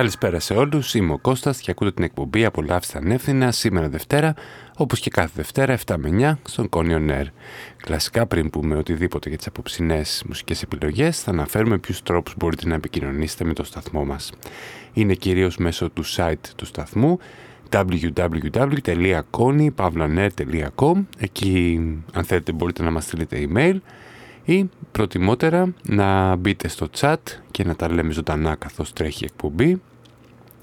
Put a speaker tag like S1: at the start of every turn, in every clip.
S1: Καλησπέρα σε όλους, είμαι ο Κώστας και ακούτε την εκπομπή «Απολαύστε ανεύθυνα» σήμερα Δευτέρα, όπως και κάθε Δευτέρα 7 με 9 στον Κόνιο Νέρ. Κλασικά πριν πούμε οτιδήποτε για τις απόψινές μουσικές επιλογές θα αναφέρουμε ποιους τρόπους μπορείτε να επικοινωνήσετε με το σταθμό μας. Είναι κυρίως μέσω του site του σταθμού www.kony.com Εκεί αν θέλετε μπορείτε να μας στείλετε email ή προτιμότερα να μπείτε στο chat και να τα λέμε ζωντανά καθώς τρέχει η εκπομπή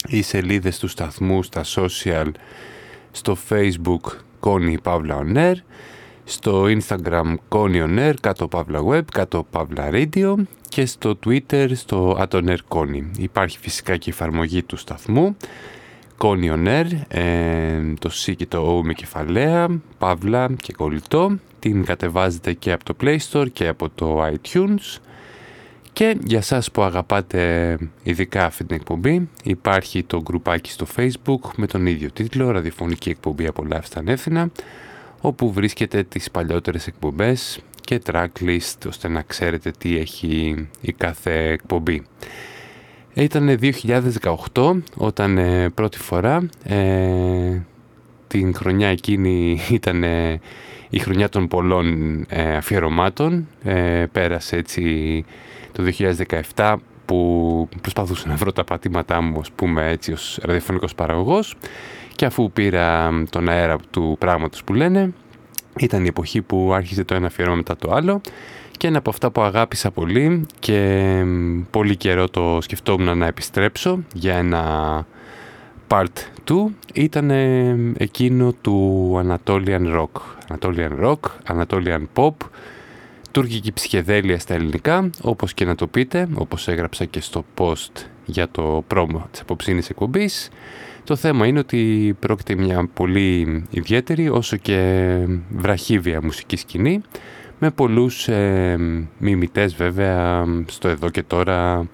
S1: οι σελίδες του σταθμού στα social στο facebook Connie Pavla On Air στο instagram Connie On Air κάτω Pavla Web, κάτω Pavla Radio και στο twitter στο Atoner Connie υπάρχει φυσικά και η εφαρμογή του σταθμού Connie On Air, ε, το C και το O με κεφαλαία, Παύλα και κολλητό. Την κατεβάζετε και από το Play Store και από το iTunes και για σας που αγαπάτε ειδικά αυτή την εκπομπή υπάρχει το γκρουπάκι στο Facebook με τον ίδιο τίτλο «Ραδιοφωνική εκπομπή απολαύστα ανεύθυνα» όπου βρίσκεται τις παλιότερες εκπομπές και tracklist ώστε να ξέρετε τι έχει η κάθε εκπομπή. Ήταν 2018 όταν ε, πρώτη φορά ε, την χρονιά εκείνη ήταν η χρονιά των πολλών ε, αφιερωμάτων. Ε, πέρασε έτσι το 2017 που προσπαθούσα να βρω τα πατήματά μου ας πούμε έτσι ως ραδιοφωνικός παραγωγός και αφού πήρα τον αέρα του πράγματος που λένε ήταν η εποχή που άρχισε το ένα αφιέρωμα μετά το άλλο και ένα από αυτά που αγάπησα πολύ και πολύ καιρό το σκεφτόμουν να επιστρέψω για ένα part 2 ήταν εκείνο του Anatolian Rock. Anatolian Rock, Anatolian Pop, τουρκική ψυχεδέλεια στα ελληνικά, όπως και να το πείτε, όπως έγραψα και στο post για το promo της απόψινης εκπομπής. Το θέμα είναι ότι πρόκειται μια πολύ ιδιαίτερη, όσο και βραχύβια μουσική σκηνή, με πολλούς ε, μιμητές βέβαια στο εδώ και τώρα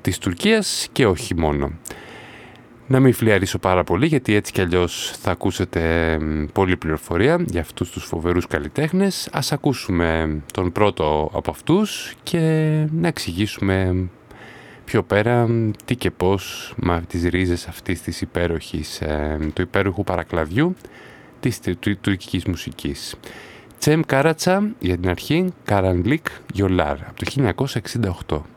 S1: της Τουρκίας και όχι μόνο. Να μην φλιαρίσω πάρα πολύ γιατί έτσι κι αλλιώς θα ακούσετε πολλή πληροφορία για αυτούς τους φοβερούς καλλιτέχνες. Ας ακούσουμε τον πρώτο από αυτούς και να εξηγήσουμε πιο πέρα τι και πώς με τις ρίζες αυτής της υπέροχης, του υπέροχου παρακλαδιού της τουρκικής μουσικής. Τσέμ Κάρατσα για την αρχή, Καρανλίκ Γιολάρ από το 1968.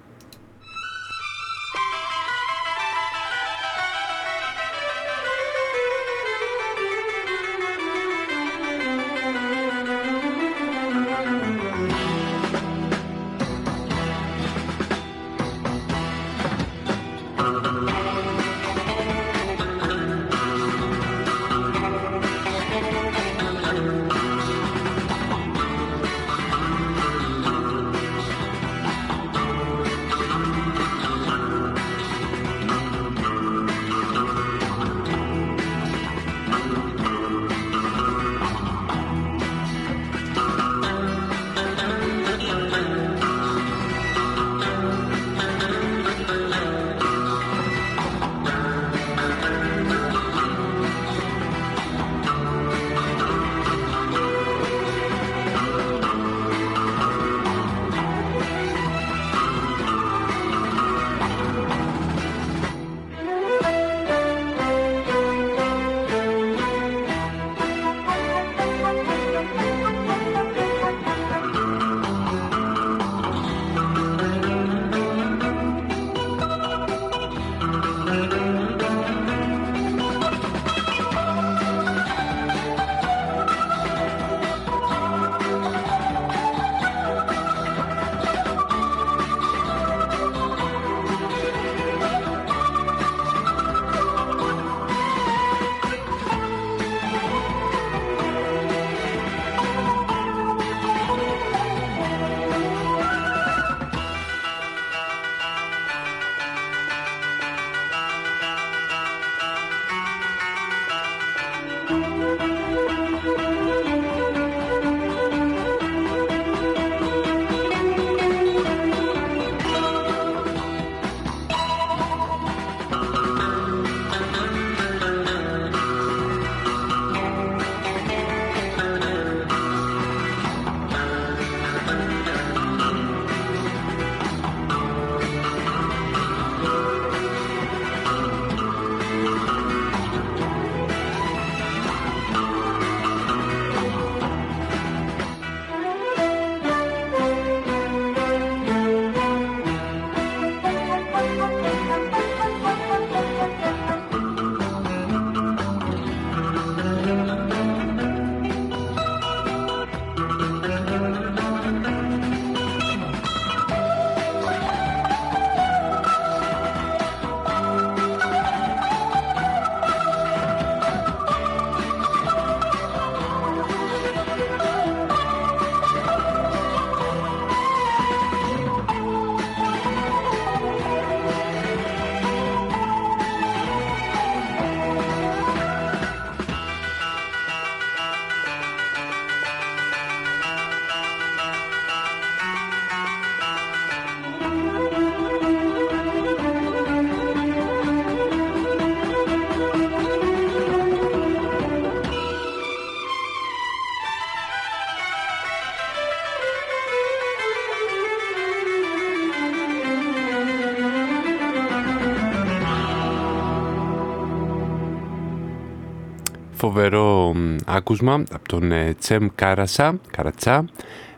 S1: Φοβερό άκουσμα από τον ε, Τσέμ Κάρασα, Καρατσά,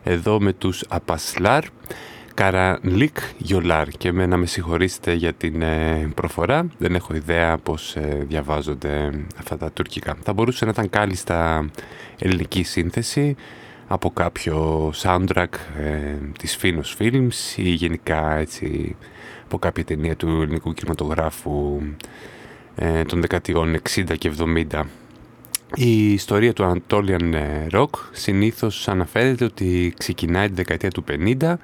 S1: εδώ με τους Απασλάρ, Καρανλίκ Γιολάρ και με να με συγχωρήσετε για την ε, προφορά, δεν έχω ιδέα πώς ε, διαβάζονται αυτά τα τουρκικά. Θα μπορούσε να ήταν κάλλιστα ελληνική σύνθεση από κάποιο soundtrack ε, της Finos Films ή γενικά έτσι από κάποια ταινία του ελληνικού κινηματογράφου ε, των δεκαετιών 60 και 70. Η ιστορία του Anatolian Rock συνήθως αναφέρεται ότι ξεκινάει τη δεκαετία του 50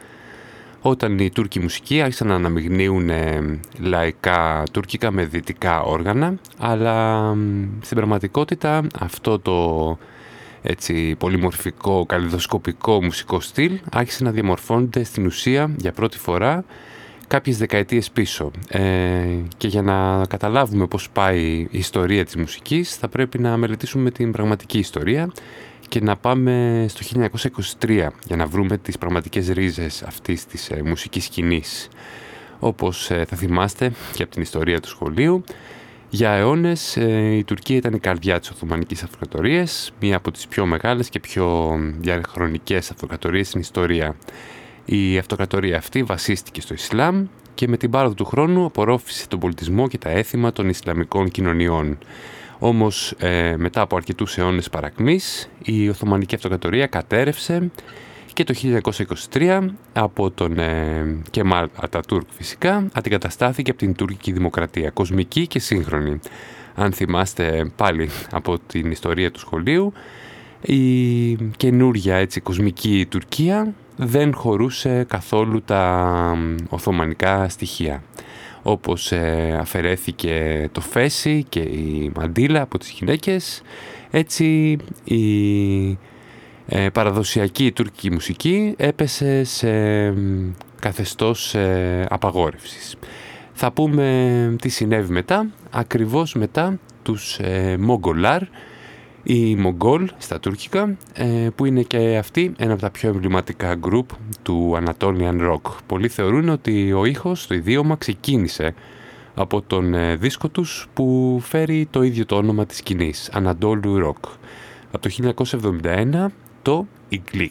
S1: όταν οι Τούρκοι μουσικοί άρχισαν να αναμειγνύουν ε, λαϊκά τουρκικά με δυτικά όργανα αλλά στην πραγματικότητα αυτό το έτσι, πολυμορφικό, καλλιδοσκοπικό μουσικό στυλ άρχισε να διαμορφώνεται στην ουσία για πρώτη φορά κάποιες δεκαετίες πίσω. Ε, και για να καταλάβουμε πώς πάει η ιστορία της μουσικής θα πρέπει να μελετήσουμε την πραγματική ιστορία και να πάμε στο 1923 για να βρούμε τις πραγματικές ρίζες αυτής της ε, μουσικής σκηνής. Όπως ε, θα θυμάστε και από την ιστορία του σχολείου, για αιώνες ε, η Τουρκία ήταν η καρδιά της Οθωμανικής Αυτοκρατορίας, μία από τις πιο μεγάλες και πιο διαχρονικές αυτοκρατορίες στην ιστορία. Η αυτοκρατορία αυτή βασίστηκε στο Ισλάμ και με την πάροδο του χρόνου απορρόφησε τον πολιτισμό και τα έθιμα των Ισλαμικών κοινωνιών. Όμως ε, μετά από αρκετούς αιώνες παρακμής η Οθωμανική Αυτοκρατορία κατέρευσε και το 1923 από τον ε, Κεμάλ Ατατούρκ φυσικά αντικαταστάθηκε από την τουρκική δημοκρατία, κοσμική και σύγχρονη. Αν θυμάστε πάλι από την ιστορία του σχολείου, η καινούρια έτσι, κοσμική Τουρκία δεν χωρούσε καθόλου τα Οθωμανικά στοιχεία. Όπως ε, αφαιρέθηκε το φέση και η μαντίλα από τις γυναίκες, έτσι η ε, παραδοσιακή τουρκική μουσική έπεσε σε καθεστώς ε, απαγόρευσης. Θα πούμε τι συνέβη μετά, ακριβώς μετά τους ε, Μογκολάρ, οι Μογγόλ στα τουρκικά, ε, που είναι και αυτοί ένα από τα πιο εμβληματικά group του Anatolian Rock. Πολλοί θεωρούν ότι ο ήχος, το ιδίωμα, ξεκίνησε από τον ε, δίσκο τους που φέρει το ίδιο το όνομα της σκηνής, Anadolu Rock. Από το 1971 το Iglik.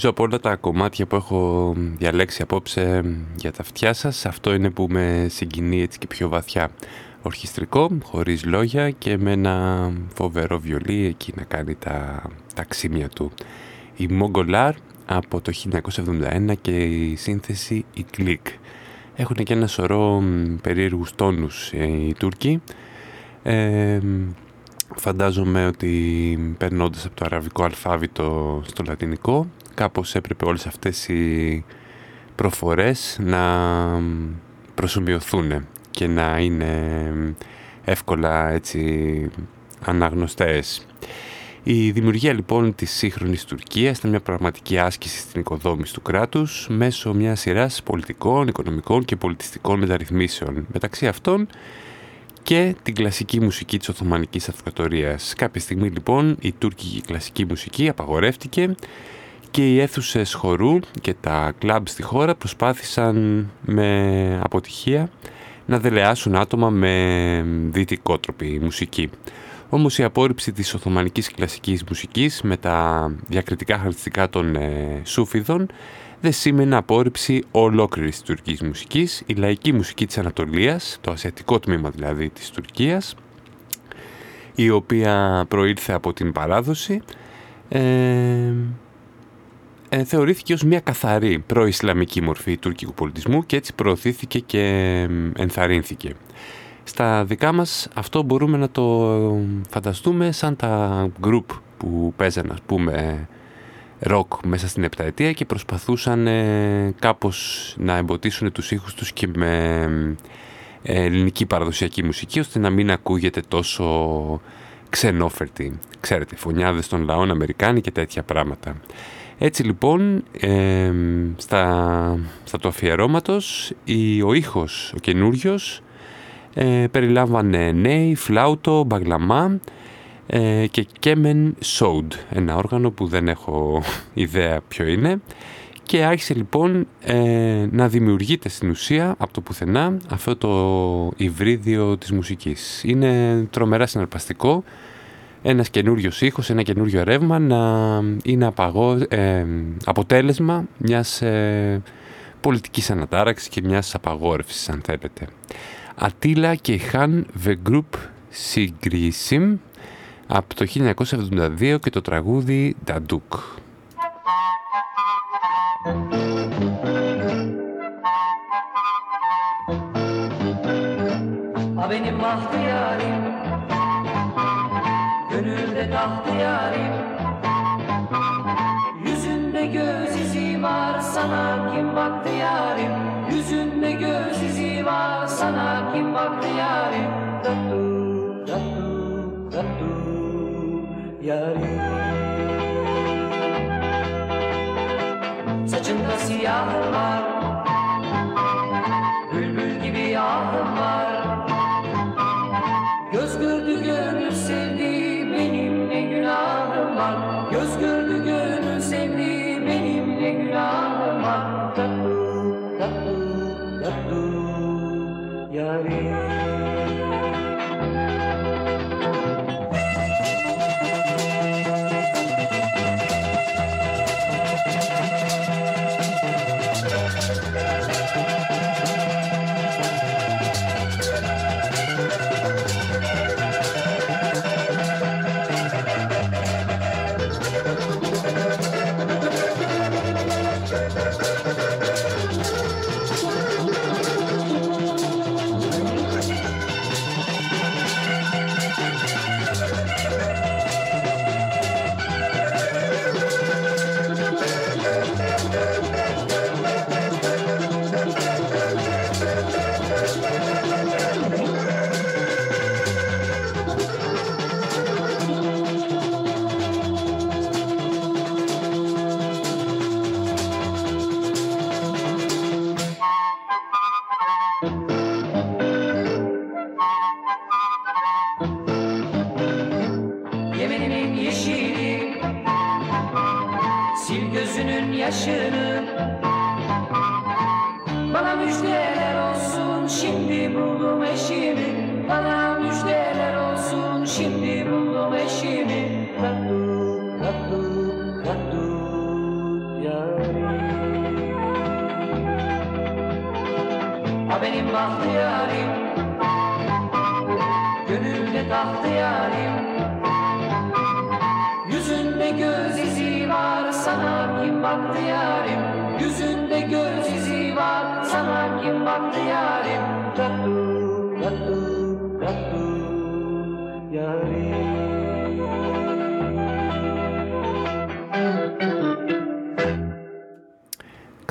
S1: Νομίζω από όλα τα κομμάτια που έχω διαλέξει απόψε για τα αυτιά σας, αυτό είναι που με συγκινεί έτσι και πιο βαθιά. Ορχιστρικό, χωρίς λόγια και με ένα φοβερό βιολί εκεί να κάνει τα, τα ξύμια του. Η Mongolár από το 1971 και η σύνθεση η Click. Έχουν και ένα σωρό περίεργους τόνους ε, οι Τούρκοι. Ε, φαντάζομαι ότι περνώντας από το αραβικό αλφάβητο στο λατινικό κάπως έπρεπε όλες αυτές οι προφορές να προσωμιωθούν και να είναι εύκολα έτσι αναγνωστές. Η δημιουργία λοιπόν της σύγχρονης Τουρκίας ήταν μια πραγματική άσκηση στην οικοδόμηση του κράτους μέσω μιας σειράς πολιτικών, οικονομικών και πολιτιστικών μεταρρυθμίσεων. Μεταξύ αυτών και την κλασική μουσική της Οθωμανικής Αυτοκρατορίας. Κάποια στιγμή λοιπόν η τουρκική κλασική μουσική απαγορεύτηκε και οι αίθουσες χορού και τα κλαμπ στη χώρα προσπάθησαν με αποτυχία να δελεάσουν άτομα με δυτικότροπη μουσική. Όμως η απόρριψη της Οθωμανικής κλασικής μουσικής με τα διακριτικά χαρακτηριστικά των ε, Σούφιδων δεν σήμαινε απόρριψη ολόκληρης της τουρκικής μουσικής. Η λαϊκή μουσική της Ανατολίας, το ασιατικό τμήμα δηλαδή της Τουρκίας, η οποία προήλθε από την παράδοση, ε, ε, θεωρήθηκε ως μια καθαρή προ-ισλαμική μορφή τουρκικού πολιτισμού και έτσι προωθήθηκε και ενθαρρύνθηκε. Στα δικά μας αυτό μπορούμε να το φανταστούμε σαν τα group που παίζαν ας πούμε ροκ μέσα στην επταετία και προσπαθούσαν ε, κάπως να εμποτίσουν τους ήχους τους και με ε, ελληνική παραδοσιακή μουσική ώστε να μην ακούγεται τόσο ξενόφερτη. Ξέρετε, φωνιάδες των λαών Αμερικάνοι και τέτοια πράγματα. Έτσι λοιπόν, ε, στα, στα του αφιερώματος, η, ο ήχος, ο καινούριος, ε, περιλάμβανε νέοι, φλάουτο, μπαγλαμά ε, και κέμεν σόουντ, ένα όργανο που δεν έχω ιδέα ποιο είναι. Και άρχισε λοιπόν ε, να δημιουργείται στην ουσία από το πουθενά αυτό το υβρίδιο της μουσικής. Είναι τρομερά συναρπαστικό ένας καινούριος ήχος, ένα καινούριο ρεύμα να είναι απαγώ, ε, αποτέλεσμα μιας ε, πολιτικής ανατάραξης και μιας απαγόρευσης αν θέλετε. Ατίλα και Χαν The Group Sigrisim από το 1972 και το τραγούδι Νταντούκ. Benim bahtiyarim Yarim Yüzünde göz izi var sana kim baktı yarim? Yüzünde göz izi var sana kim baktı yarim? Tattu, tattu, tattu yarim. Saçında siyahım var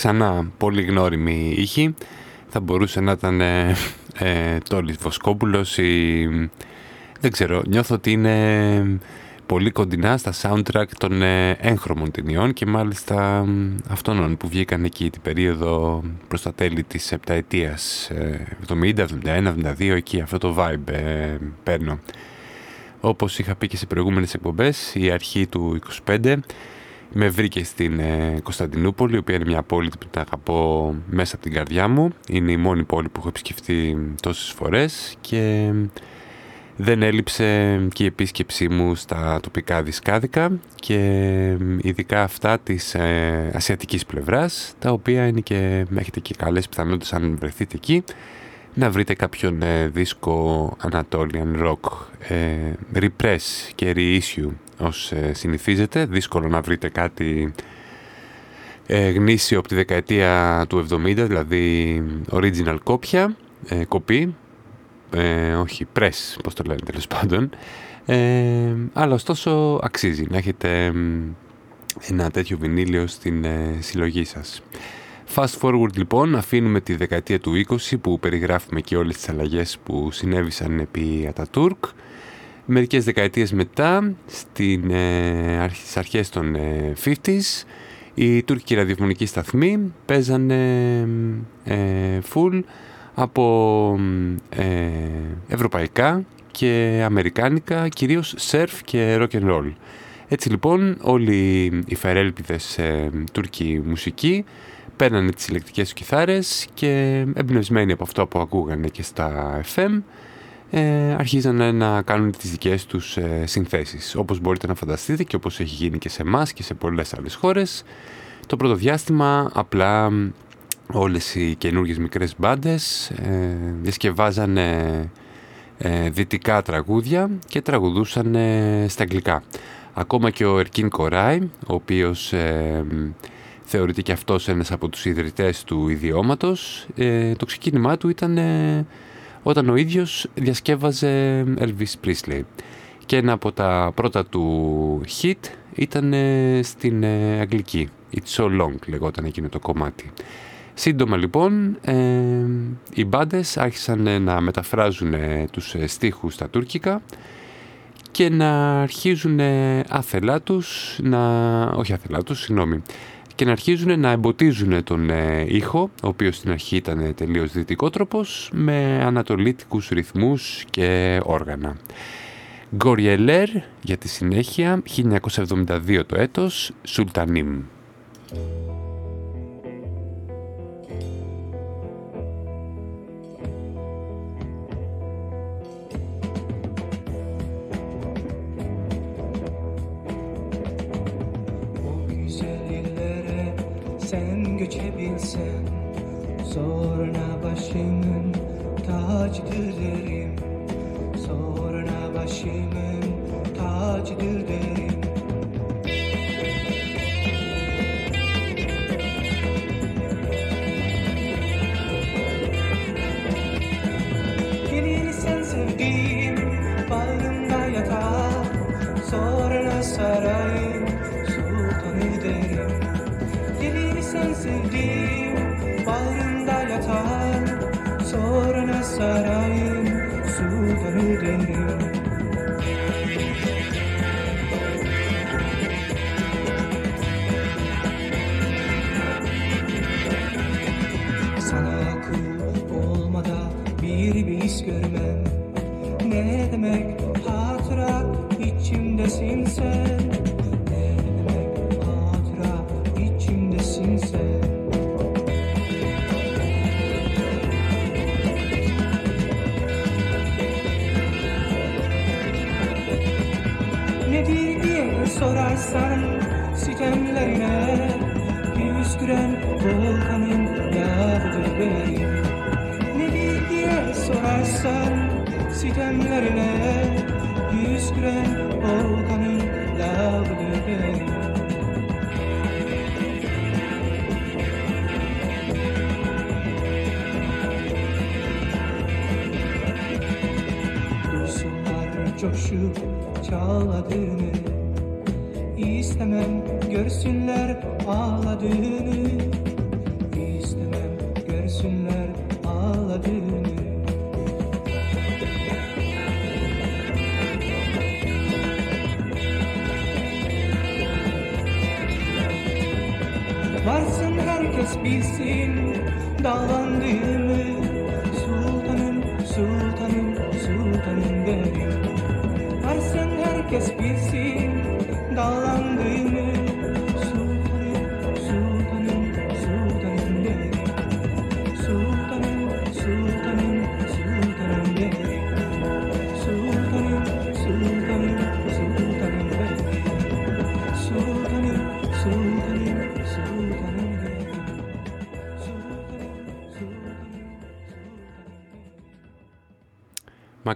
S1: Ξανά πολύ γνώριμη ήχη. Θα μπορούσε να ήταν ε, ε, το Λιθοσκόπουλος ή... Δεν ξέρω, νιώθω ότι είναι πολύ κοντινά στα soundtrack των ε, έγχρωμων ταινιών και μάλιστα αυτών που βγήκαν εκεί την περίοδο προς τα τέλη της επταετίας 70, 71, 72 εκεί αυτό το vibe ε, παίρνω. Όπως είχα πει και σε προηγούμενες εκπομπές η αρχή του 25 με βρήκε στην ε, Κωνσταντινούπολη, η οποία είναι μια πόλη που την αγαπώ μέσα από την καρδιά μου. Είναι η μόνη πόλη που έχω επισκεφτεί τόσες φορές και δεν έλειψε και η επίσκεψή μου στα τοπικά δισκάδικα και ειδικά αυτά της ε, ασιατικής πλευράς, τα οποία είναι και, έχετε και καλές πιθανότητες αν βρεθείτε εκεί, να βρείτε κάποιον ε, δίσκο Anatolian Rock, ε, repress και reissue ως ε, συνηθίζεται. Δύσκολο να βρείτε κάτι ε, γνήσιο από τη δεκαετία του 70, δηλαδή original κόπια, ε, κοπή, ε, όχι press, πώς το λένε τέλος πάντων. Ε, αλλά ωστόσο αξίζει να έχετε ένα τέτοιο βινίλιο στην ε, συλλογή σας. Fast forward λοιπόν, αφήνουμε τη δεκαετία του 20 που περιγράφουμε και όλες τις αλλαγές που συνέβησαν επί Ατατούρκ Μερικές δεκαετίες μετά, στην, ε, στις αρχές των ε, 50s, οι Τούρκοι ραδιοφωνικοί σταθμοί παίζανε ε, full από ε, ευρωπαϊκά και αμερικάνικα, κυρίως surf και rock and roll. Έτσι λοιπόν όλοι οι φερέλπιδες ε, Τούρκοι μουσικοί παίρνανε τις ηλεκτρικές κιθάρες και εμπνευσμένοι από αυτό που ακούγανε και στα FM ε, αρχίζαν να κάνουν τις δικές τους ε, συνθέσεις. Όπως μπορείτε να φανταστείτε και όπως έχει γίνει και σε εμάς και σε πολλές άλλες χώρες, το πρώτο διάστημα απλά όλες οι καινούργιες μικρές μπάντες ε, διασκευάζαν ε, δυτικά τραγούδια και τραγουδούσαν στα αγγλικά. Ακόμα και ο Ερκίν Κοράι, ο οποίος ε, θεωρείται και αυτός ένας από τους ιδρυτές του ιδιώματος, το ξεκίνημά του ήταν όταν ο ίδιος διασκεύαζε Elvis Presley. Και ένα από τα πρώτα του hit ήταν στην ε, αγγλική. It's so long λεγόταν εκείνο το κομμάτι. Σύντομα λοιπόν ε, οι μπάντες άρχισαν να μεταφράζουν τους ε, στίχους στα τουρκικά και να αρχίζουν άθελά τους, να... όχι άθελά τους, συγγνώμη, και να αρχίζουν να εμποτίζουν τον ε, ήχο, ο οποίος στην αρχή ήταν τελείως δυτικότροπος, με ανατολίτικους ρυθμούς και όργανα. Γκοριελέρ για τη συνέχεια, 1972 το έτος, Σουλτανίμ.
S2: Geçebilsem Sonra başımın tacıdır derim. Sonra başımın tacıdır derim. Gelirsen sevdiğim bağrımda yatar. Sarayım Sonra sarayım derim Sana kul olmada bir bis görmem. Ne demek hatıra içimdesin sen sarım sitemlerine Yüzgüren volkanın yağdır benim Ne diye sorarsan sitemlerine Yüzgüren volkanın yağdır benim Dursunlar coşup çağladığını İstemem. Görsünler ağladığını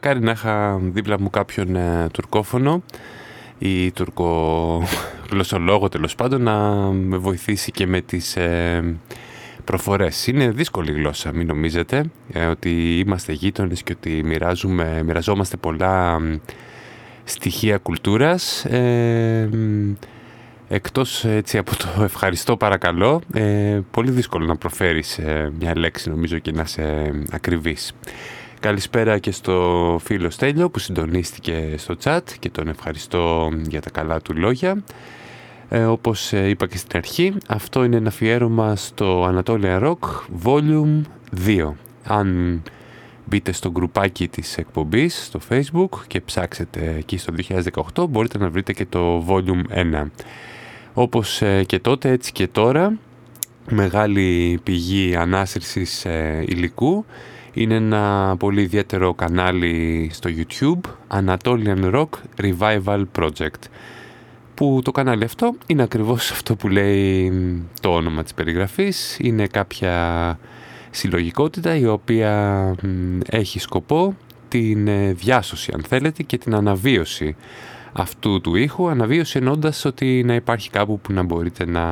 S1: Μακάρι να είχα δίπλα μου κάποιον ε, τουρκόφωνο ή τουρκογλωσσολόγο τέλος πάντων να με βοηθήσει και με τις ε, προφορές. Είναι δύσκολη γλώσσα, μην νομίζετε, ε, ότι είμαστε γείτονες και ότι μοιράζουμε, μοιραζόμαστε πολλά μ, στοιχεία κουλτούρας. Ε, μ, εκτός έτσι από το ευχαριστώ παρακαλώ, ε, πολύ δύσκολο να προφέρεις ε, μια λέξη νομίζω και να σε ακριβής. Καλησπέρα και στο φίλο Στέλιο που συντονίστηκε στο chat και τον ευχαριστώ για τα καλά του λόγια. Ε, όπως ε, είπα και στην αρχή, αυτό είναι ένα αφιέρωμα στο Anatolia Rock Volume 2. Αν μπείτε στο γκρουπάκι της εκπομπής στο facebook και ψάξετε εκεί στο 2018 μπορείτε να βρείτε και το Volume 1. Όπως ε, και τότε έτσι και τώρα μεγάλη πηγή ανάσυρσης ε, υλικού είναι ένα πολύ ιδιαίτερο κανάλι στο YouTube Anatolian Rock Revival Project. Που το κανάλι αυτό είναι ακριβώς αυτό που λέει το όνομα της περιγραφής. Είναι κάποια συλλογικότητα η οποία μ, έχει σκοπό την ε, διάσωση αν θέλετε και την αναβίωση αυτού του ήχου. Αναβίωση εννοώντας ότι να υπάρχει κάπου που να μπορείτε να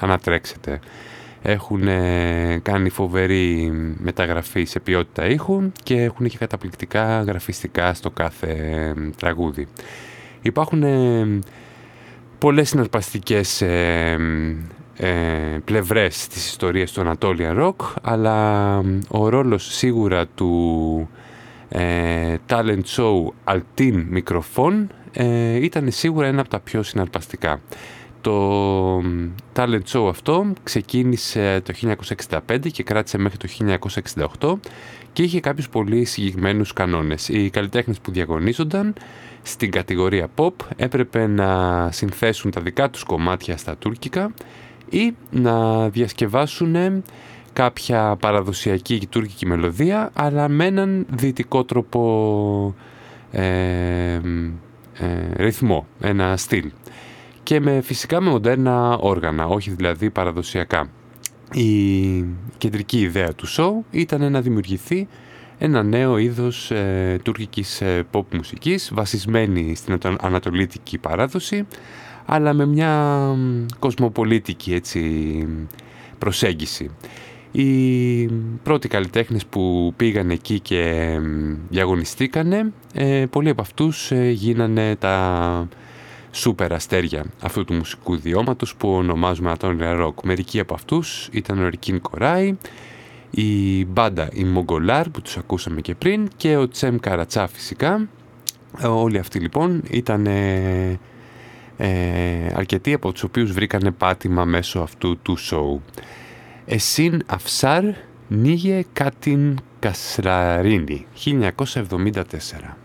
S1: ανατρέξετε έχουν ε, κάνει φοβερή μεταγραφή σε ποιότητα ήχου και έχουν και καταπληκτικά γραφιστικά στο κάθε ε, τραγούδι. Υπάρχουν ε, πολλές συναρπαστικές ε, ε, πλευρές της ιστορίας του Anatolian Rock αλλά ο ρόλος σίγουρα του ε, talent show Altin Microphone ε, ήταν σίγουρα ένα από τα πιο συναρπαστικά. Το talent show αυτό ξεκίνησε το 1965 και κράτησε μέχρι το 1968 και είχε κάποιους πολύ συγκεκριμένους κανόνες. Οι καλλιτέχνες που διαγωνίζονταν στην κατηγορία pop έπρεπε να συνθέσουν τα δικά τους κομμάτια στα τουρκικά ή να διασκευάσουν κάποια παραδοσιακή τουρκική μελωδία αλλά με έναν δυτικό τρόπο ε, ε, ρυθμό, ένα στυλ και με φυσικά με μοντέρνα όργανα, όχι δηλαδή παραδοσιακά. Η κεντρική ιδέα του σοου ήταν να δημιουργηθεί ένα νέο είδος ε, τουρκικής ε, pop μουσικής βασισμένη στην ανατολίτικη παράδοση αλλά με μια κοσμοπολίτικη έτσι, προσέγγιση. Οι πρώτοι καλλιτέχνες που πήγαν εκεί και διαγωνιστήκανε, ε, πολλοί από αυτούς ε, γίνανε τα σούπερ αστέρια αυτού του μουσικού διώματος που ονομάζουμε Ατόνια Rock. Μερικοί από αυτούς ήταν ο Ρικίν Κοράι, η μπάντα η Μογκολάρ που τους ακούσαμε και πριν και ο Τσέμ Καρατσά φυσικά. Όλοι αυτοί λοιπόν ήταν ε, ε, αρκετοί από τους οποίους βρήκανε πάτημα μέσω αυτού του σοου. Εσύν Αφσάρ Νίγε Κάτιν Κασραρίνη 1974.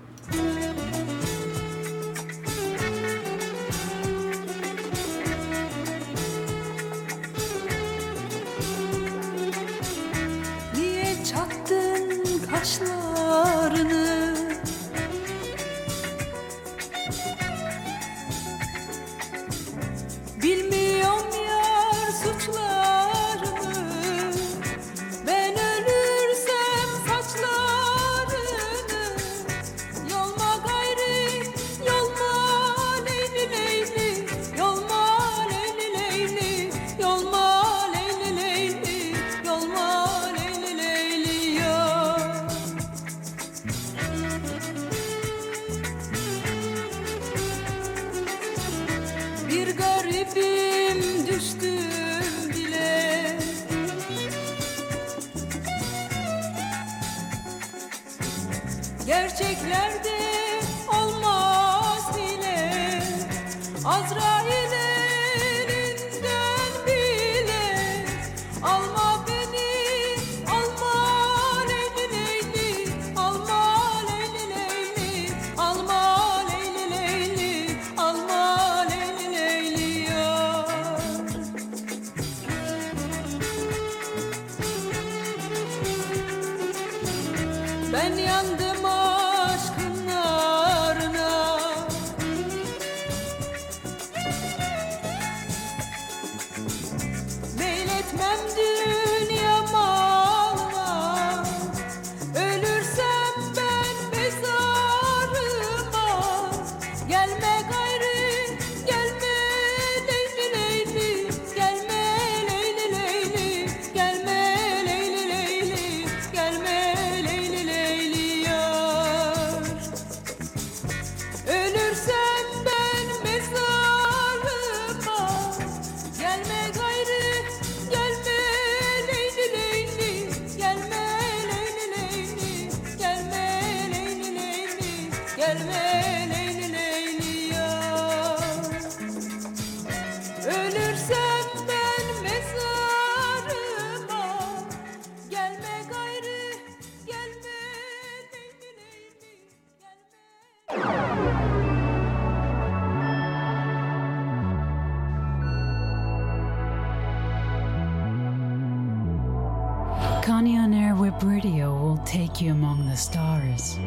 S3: You among the stars.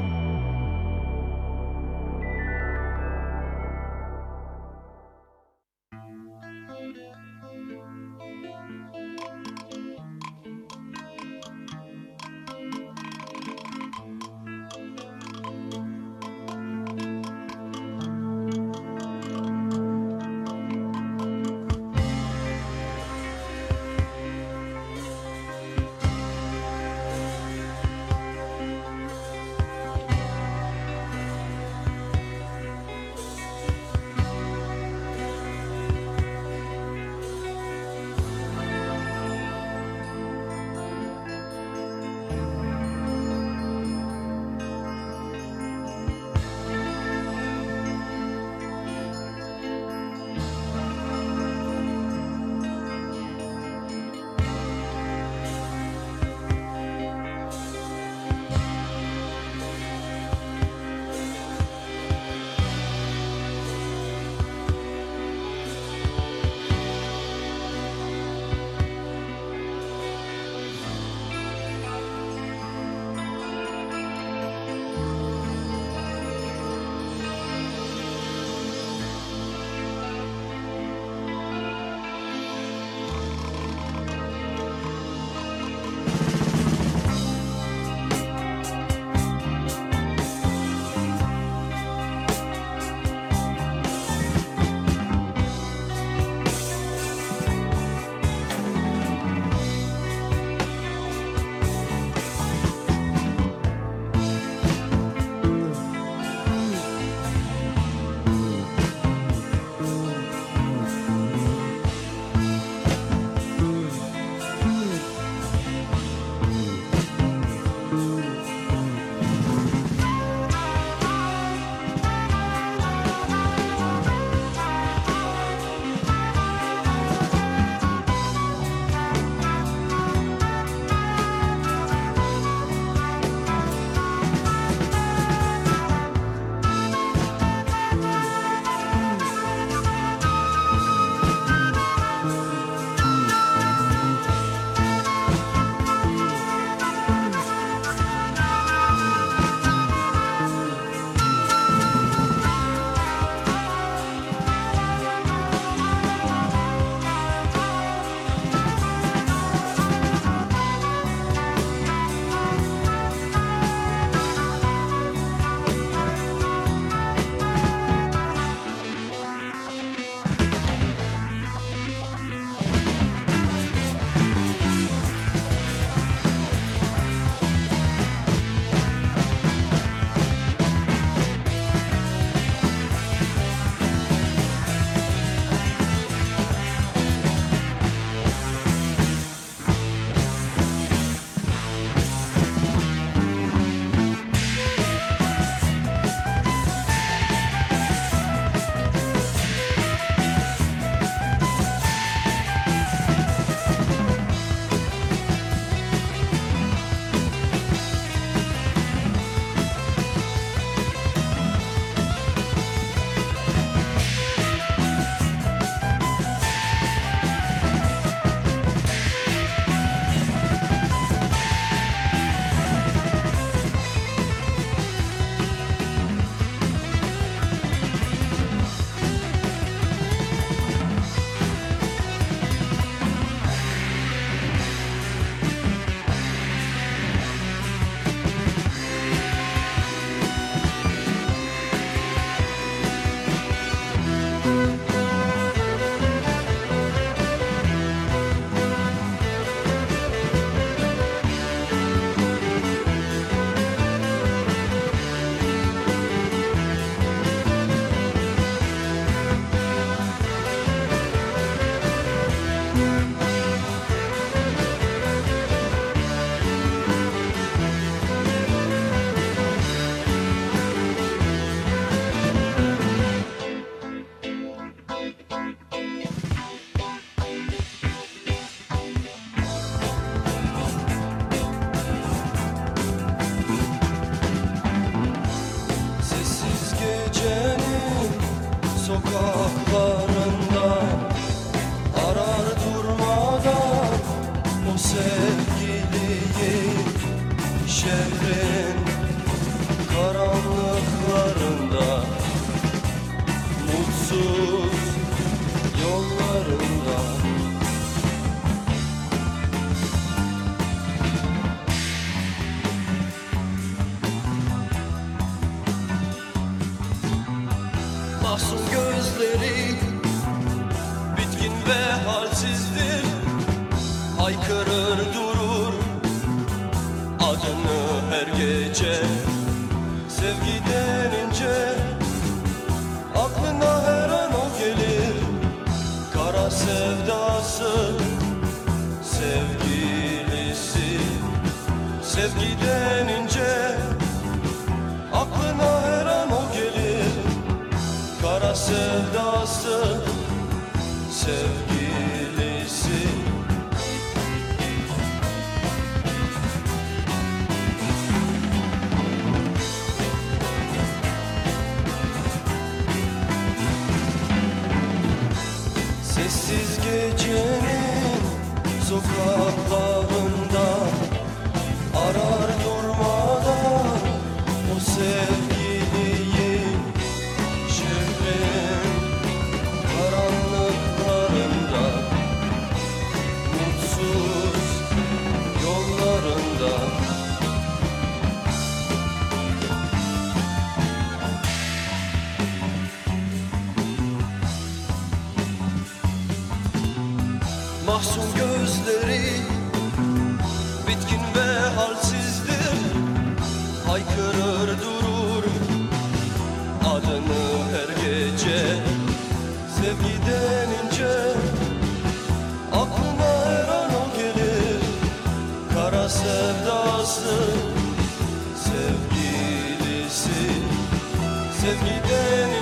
S4: sensiz gidelim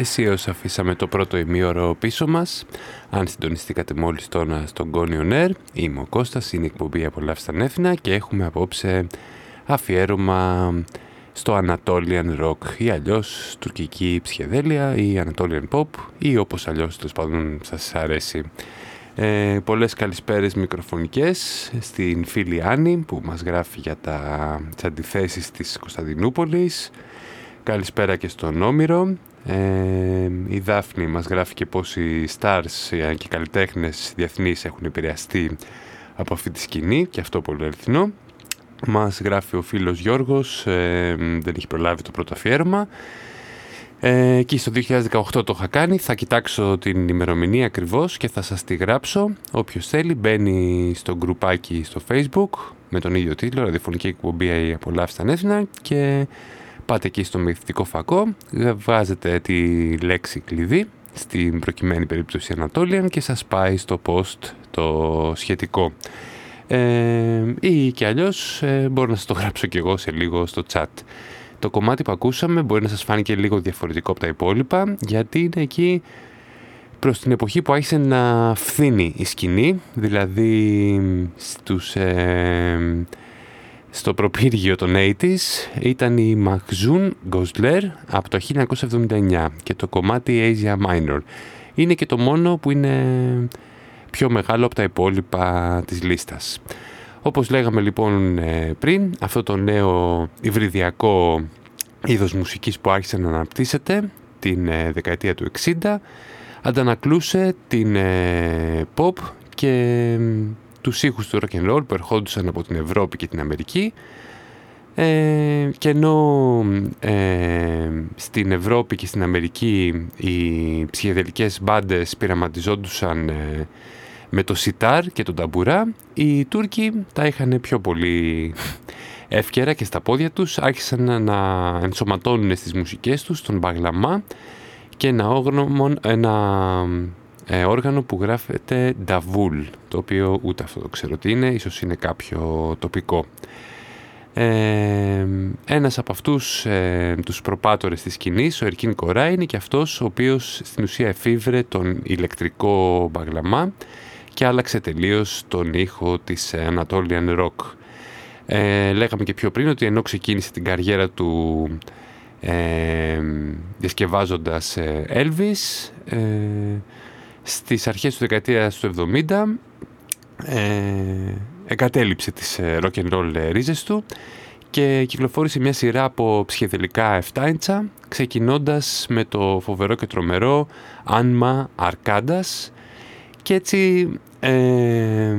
S1: Αισίως αφήσαμε το πρώτο ημίωρο πίσω μας. Αν συντονιστήκατε μόλις τώρα στον Gonion Air, είμαι ο Κώστας, είναι η εκπομπή «Απολαύστα Νέφνα» και έχουμε απόψε αφιέρωμα στο Anatolian Rock ή αλλιώς τουρκική ψυχεδέλεια ή Anatolian Pop ή όπως αλλιώς τέλος πάντων σας αρέσει. Ε, πολλές καλησπέρες μικροφωνικές στην φίλη Άννη που μας γράφει για τα, τις αντιθέσεις της Κωνσταντινούπολης. Καλησπέρα και στον Όμηρο. Ε, η Δάφνη μας γράφει και πως οι stars ε, και οι καλλιτέχνες διεθνείς έχουν επηρεαστεί από αυτή τη σκηνή και αυτό πολύ αληθινό. Μας γράφει ο φίλος Γιώργος, ε, δεν έχει προλάβει το πρώτο αφιέρωμα. Ε, εκεί στο 2018 το είχα κάνει, θα κοιτάξω την ημερομηνία ακριβώς και θα σας τη γράψω. Όποιος θέλει μπαίνει στο γκρουπάκι στο facebook με τον ίδιο τίτλο, ραδιοφωνική εκπομπή «Απολαύστα Νέθινα» και πάτε εκεί στο μυθιστικό φακό, βάζετε τη λέξη κλειδί, στην προκειμένη περίπτωση Ανατόλιαν και σας πάει στο post το σχετικό. Ε, ή και αλλιώς ε, μπορώ να σας το γράψω και εγώ σε λίγο στο chat. Το κομμάτι που ακούσαμε μπορεί να σας φάνηκε λίγο διαφορετικό από τα υπόλοιπα, γιατί είναι εκεί προς την εποχή που άρχισε να φθήνει η σκηνή, δηλαδή στους, ε, στο προπύργιο των 80s ήταν η Μαχζούν Γκοσλέρ από το 1979 και το κομμάτι Asia Minor. Είναι και το μόνο που είναι πιο μεγάλο από τα υπόλοιπα της λίστας. Όπως λέγαμε λοιπόν ε, πριν, αυτό το νέο υβριδιακό είδος μουσικής που άρχισε να αναπτύσσεται την ε, δεκαετία του 60 αντανακλούσε την ε, pop και τους ήχους του rock and roll που ερχόντουσαν από την Ευρώπη και την Αμερική Ε, και ενώ ε, στην Ευρώπη και στην Αμερική οι ψυχεδελικές μπάντες πειραματιζόντουσαν ε, με το σιτάρ και τον ταμπουρά, οι Τούρκοι τα είχαν πιο πολύ εύκαιρα και στα πόδια τους, άρχισαν να ενσωματώνουν στις μουσικές τους τον μπαγλαμά και ένα, όγνωμο, ένα ε, όργανο που γράφεται νταβούλ, το οποίο ούτε αυτό το ξέρω τι είναι, ίσως είναι κάποιο τοπικό. Ε, ένας από αυτούς ε, τους προπάτορες της σκηνής, ο Ερκίν Κορά, είναι και αυτός ο οποίος στην ουσία εφήβρε τον ηλεκτρικό μπαγλαμά και άλλαξε τελείως τον ήχο της Anatolian Rock. Ε, λέγαμε και πιο πριν ότι ενώ ξεκίνησε την καριέρα του ε, διασκευάζοντας ε, Elvis, ε, στις αρχές του δεκαετίας του 70 ε, εγκατέλειψε τις ε, rock and roll ε, ρίζες του και κυκλοφόρησε μια σειρά από ψυχεδελικά 7 ίντσα ξεκινώντας με το φοβερό και τρομερό Άνμα Αρκάντας και έτσι ε,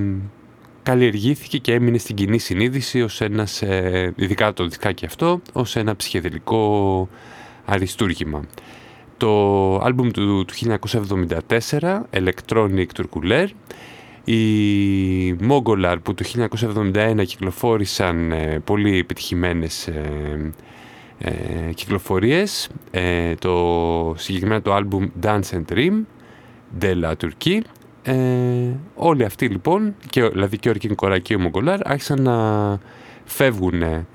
S1: καλλιεργήθηκε και έμεινε στην κοινή συνείδηση ως ένας, ε, ειδικά το δισκάκι αυτό, ως ένα ψυχεδελικό αριστούργημα. Το άλμπουμ του, του 1974, Electronic Turcular, οι Mogolar που το 1971 κυκλοφόρησαν ε, πολύ επιτυχημένες ε, ε, κυκλοφορίες, ε, το συγκεκριμένο το άλμπουμ Dance and Dream, De La Turquie. Ε, όλοι αυτοί λοιπόν, και, δηλαδή και ο Ρικίν Κορά και ο Mogolar, άρχισαν να φεύγουν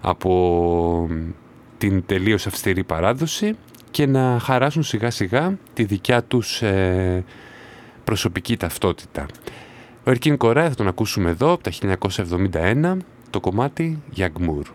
S1: από την τελείως αυστηρή παράδοση και να χαράσουν σιγά σιγά τη δικιά τους προσωπική ταυτότητα. Ο Ερκίν Κορά θα τον ακούσουμε εδώ από τα 1971 το κομμάτι Γιαγμούρ.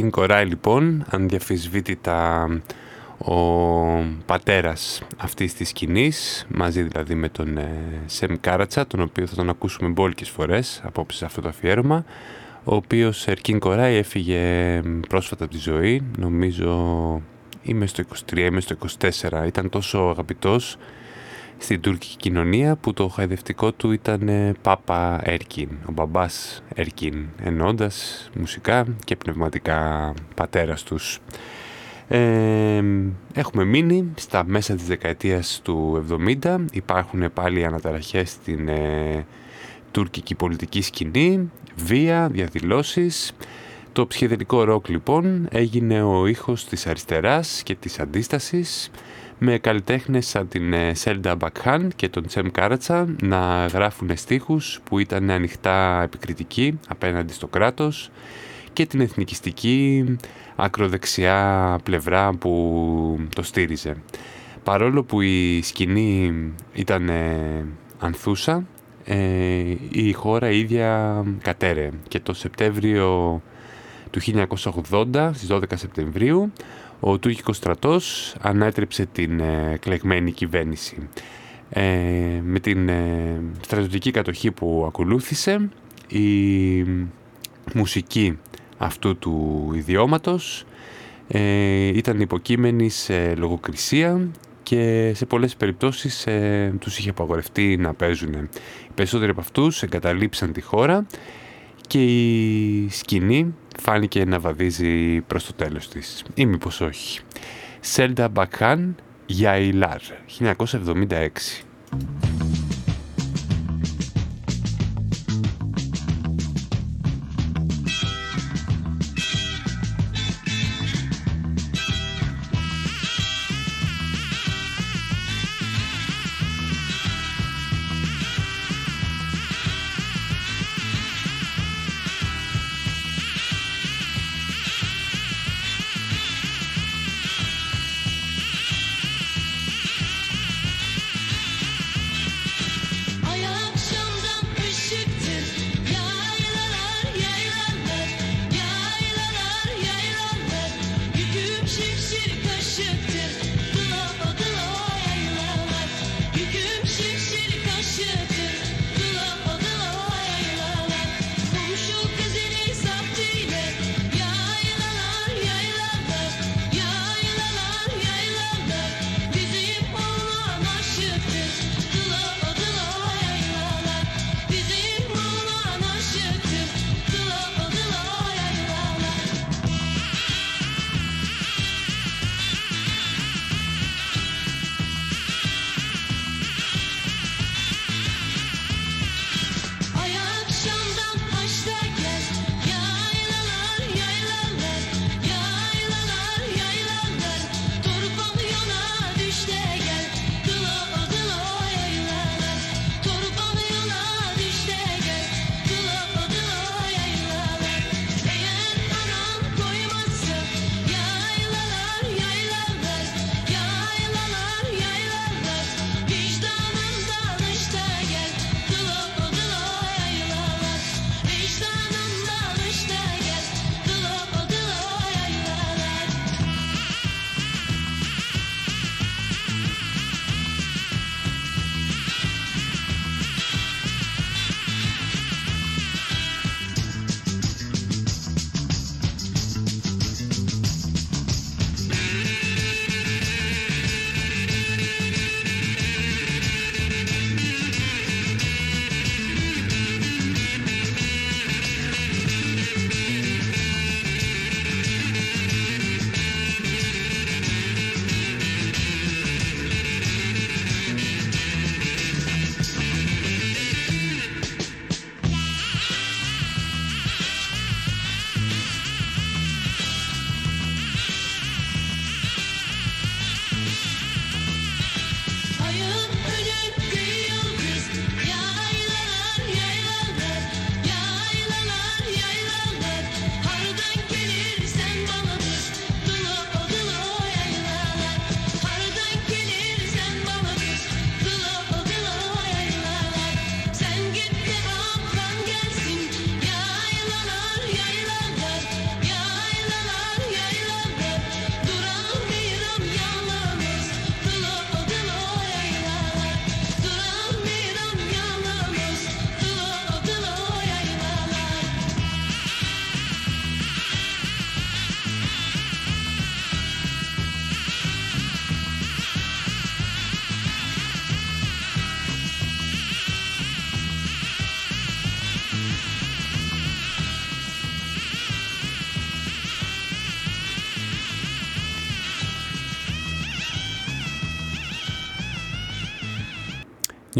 S1: Ερκίν Κοράι λοιπόν, ανδιαφυσβήτητα ο πατέρας αυτής της σκηνής, μαζί δηλαδή με τον ε, Σεμ Κάρατσα, τον οποίο θα τον ακούσουμε μπόλικες φορές απόψε σε αυτό το αφιέρωμα, ο οποίος Ερκίν Κοράι έφυγε πρόσφατα από τη ζωή, νομίζω είμαι στο 23, είμαι στο 24, ήταν τόσο αγαπητός στην τουρκική κοινωνία που το χαϊδευτικό του ήταν ε, Πάπα Έρκιν, ο μπαμπάς Έρκιν, ενώντας μουσικά και πνευματικά πατέρας τους. Ε, έχουμε μείνει στα μέσα της δεκαετίας του 70, υπάρχουν πάλι αναταραχές στην ε, τουρκική πολιτική σκηνή, βία, διαδηλώσεις. Το ψυχεδελικό ροκ λοιπόν έγινε ο ήχος της αριστεράς και της αντίστασης με καλλιτέχνες σαν την Σέλντα Μπακχάν και τον Τσέμ Κάρατσα να γράφουν στίχους που ήταν ανοιχτά επικριτικοί απέναντι στο κράτος και την εθνικιστική ακροδεξιά πλευρά που το στήριζε. Παρόλο που η σκηνή ήταν ε, ανθούσα, ε, η χώρα ίδια κατέρε και το Σεπτέμβριο του 1980, στις 12 Σεπτεμβρίου, ο τουρκικός στρατός ανέτρεψε την ε, κλεγμένη κυβέρνηση. Ε, με την ε, στρατιωτική κατοχή που ακολούθησε, η μουσική αυτού του ιδιώματος ε, ήταν υποκείμενη σε λογοκρισία και σε πολλές περιπτώσεις ε, τους είχε απαγορευτεί να παίζουν. Οι περισσότεροι από αυτούς εγκαταλείψαν τη χώρα και η σκηνή φάνηκε να βαδίζει προς το τέλος της. Ή μήπως όχι. Σέλντα Μπακάν Γιαϊλάρ, 1976.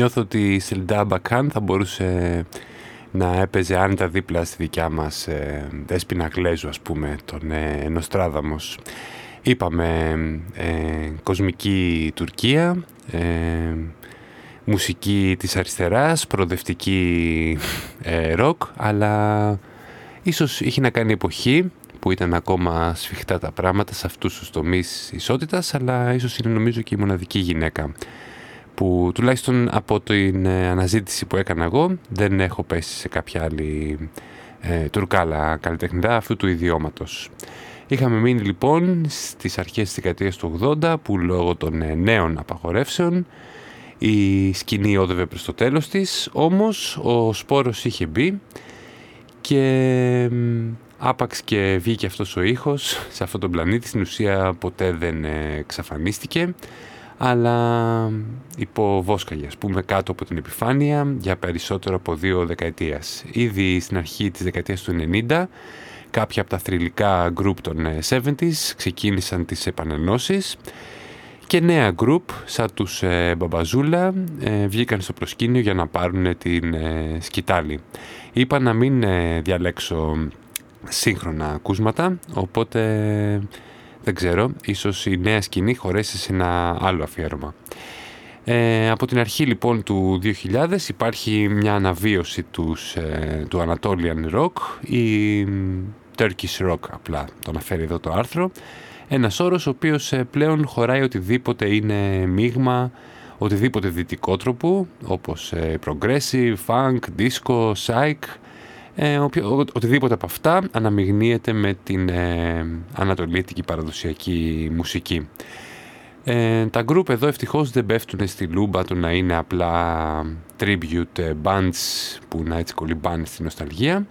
S1: Νιώθω ότι η Σελντά Μπακάν θα μπορούσε να έπαιζε άνετα δίπλα στη δικιά μας ε, Δέσποινα Γλέζου ας πούμε, τον ε, Νοστράδαμος. Είπαμε ε, κοσμική Τουρκία, ε, μουσική της αριστεράς, προοδευτική ε, ροκ, αλλά ίσως είχε να κάνει εποχή που ήταν ακόμα σφιχτά τα πράγματα σε αυτούς τους τομείς ισότητας, αλλά ίσως είναι νομίζω και η μοναδική γυναίκα που τουλάχιστον από την ε, αναζήτηση που έκανα εγώ δεν έχω πέσει σε κάποια άλλη ε, τουρκάλα καλλιτεχνητά αυτού του ιδιώματος. Είχαμε μείνει λοιπόν στις αρχές της δεκαετίας του 80 που λόγω των ε, νέων απαγορεύσεων η σκηνή όδευε προς το τέλος της, όμως ο σπόρος είχε μπει και άπαξ και βγήκε αυτός ο ήχος σε αυτόν τον πλανήτη, στην ουσία ποτέ δεν ε, εξαφανίστηκε αλλά υποβόσκαγε, ας πούμε, κάτω από την επιφάνεια για περισσότερο από δύο δεκαετίες. Ήδη στην αρχή της δεκαετίας του 90, κάποια από τα θρηλυκά γκρουπ των 70s ε, ξεκίνησαν τις επανενώσεις και νέα γκρουπ, σαν τους ε, Μπαμπαζούλα, ε, βγήκαν στο προσκήνιο για να πάρουν την ε, σκητάλη. Είπα να μην ε, διαλέξω σύγχρονα ακούσματα, οπότε δεν ξέρω, ίσως η νέα σκηνή χωρέσει σε ένα άλλο αφιέρωμα. Ε, από την αρχή λοιπόν του 2000 υπάρχει μια αναβίωση τους, ε, του Anatolian Rock. Ή Turkish Rock απλά το αναφέρει εδώ το άρθρο. Ένας όρος ο οποίος ε, πλέον χωράει οτιδήποτε είναι μείγμα οτιδήποτε δυτικό τρόπο όπως ε, progressive, funk, disco, psych ε, οτιδήποτε από αυτά αναμειγνύεται με την ε, ανατολίτικη παραδοσιακή μουσική. Ε, τα group εδώ ευτυχώς δεν πέφτουν στη λούμπα του να είναι απλά tribute ε, bands που να έτσι κολυμπάνε στη νοσταλγία.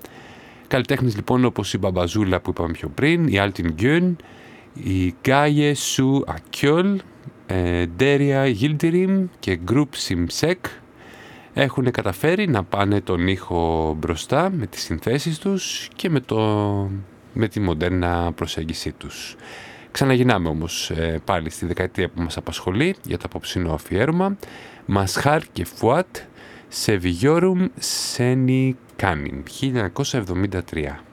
S1: Καλλιτέχνες λοιπόν όπως η Μπαμπαζούλα που είπαμε πιο πριν, η Altin Gun, η Γκάιε Σου Ακιόλ, Ντέρια Γίλτιριμ και Group Simsek έχουν καταφέρει να πάνε τον ήχο μπροστά με τις συνθέσεις τους και με, το, με τη μοντέρνα προσέγγιση τους. Ξαναγυρνάμε όμως ε, πάλι στη δεκαετία που μας απασχολεί για το απόψινό αφιέρωμα. Μασχάρ και Φουάτ σε Βιγιόρουμ Σένι Κάμιν 1973.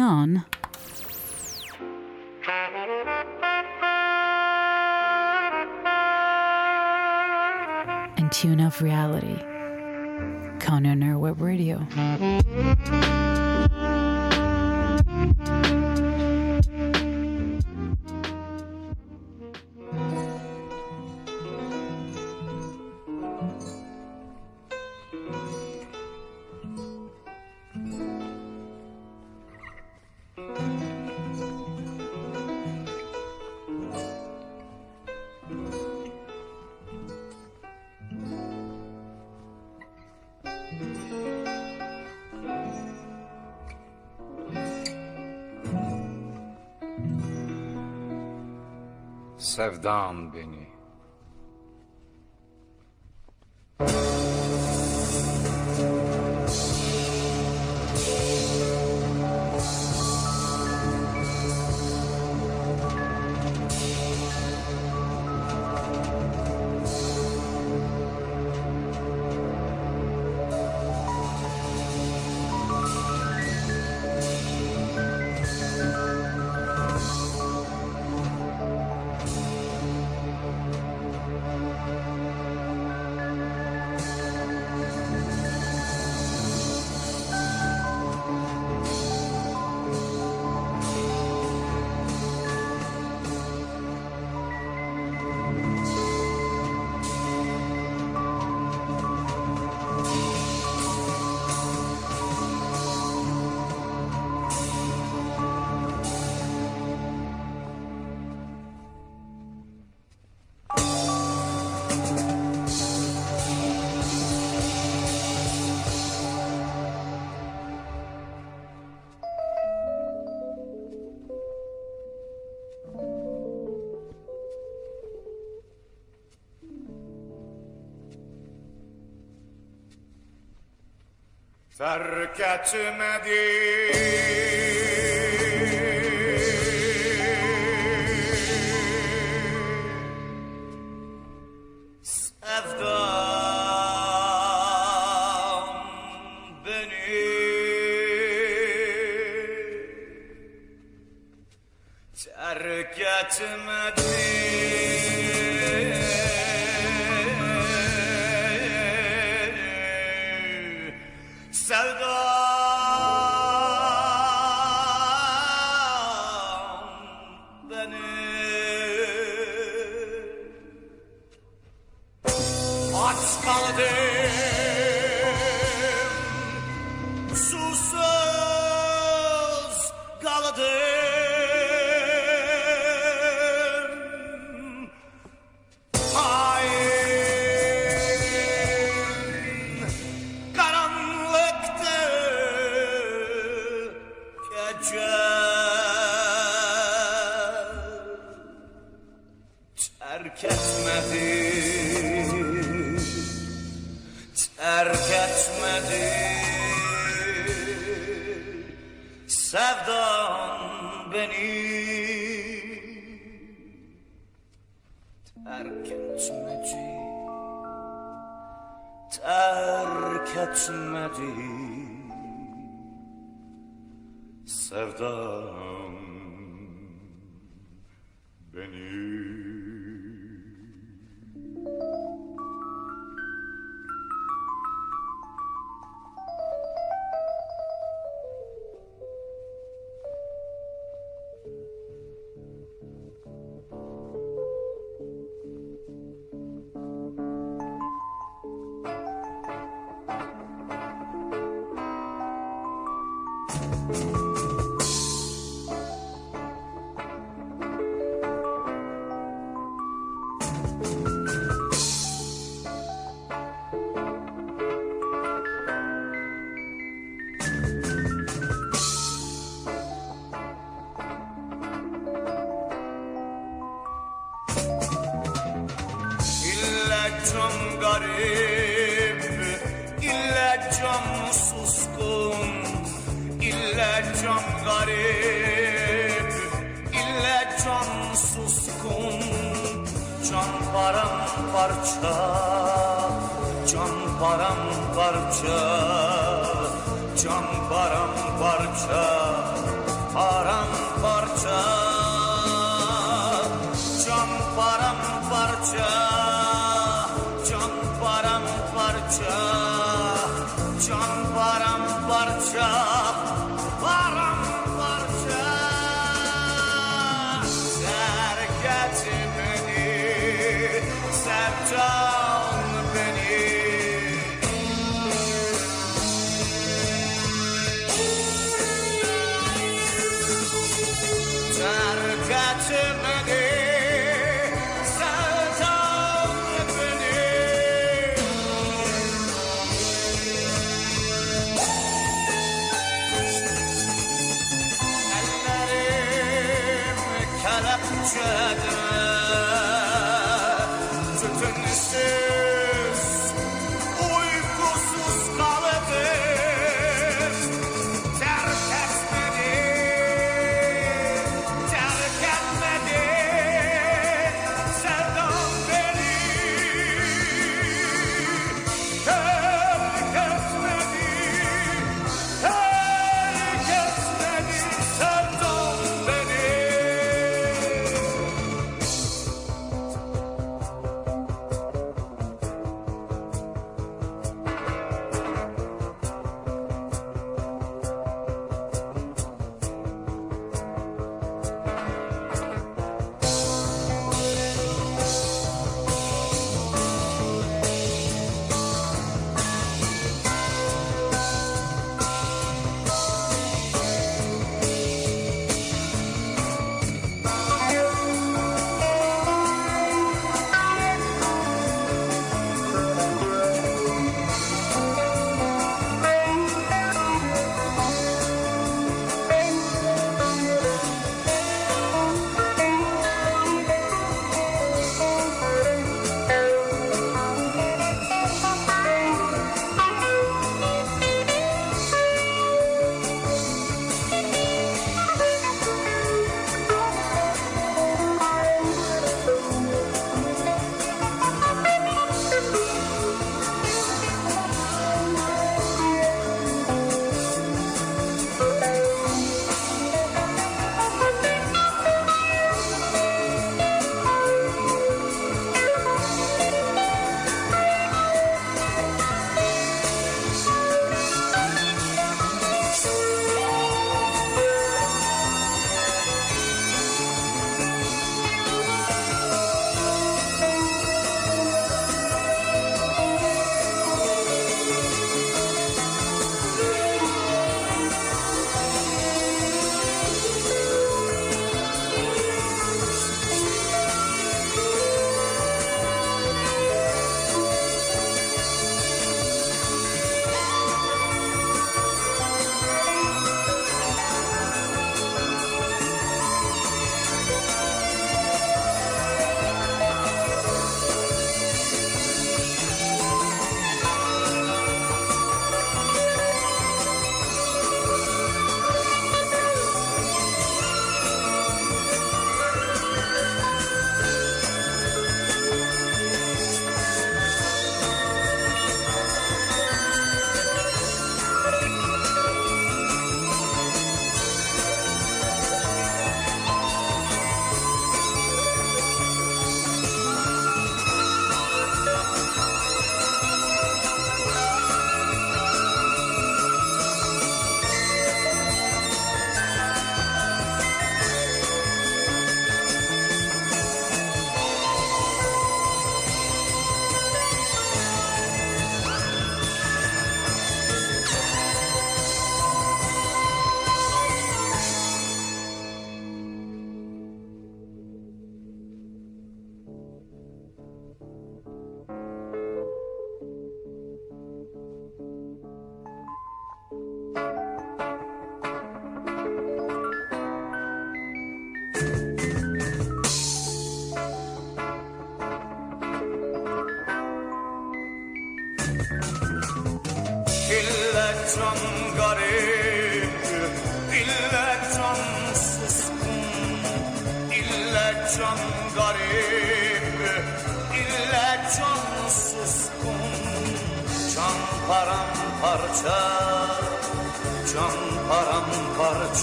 S5: On. have
S6: done, Beni. Terk etmedi.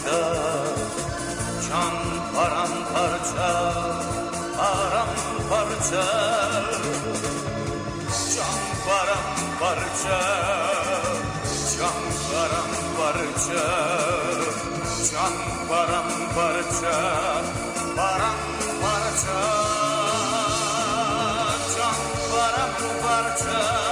S6: Paramparça Can paramparça, paramparça. Parça Can paramparça Can paramparça Can paramparça Paramparça. Can paramparça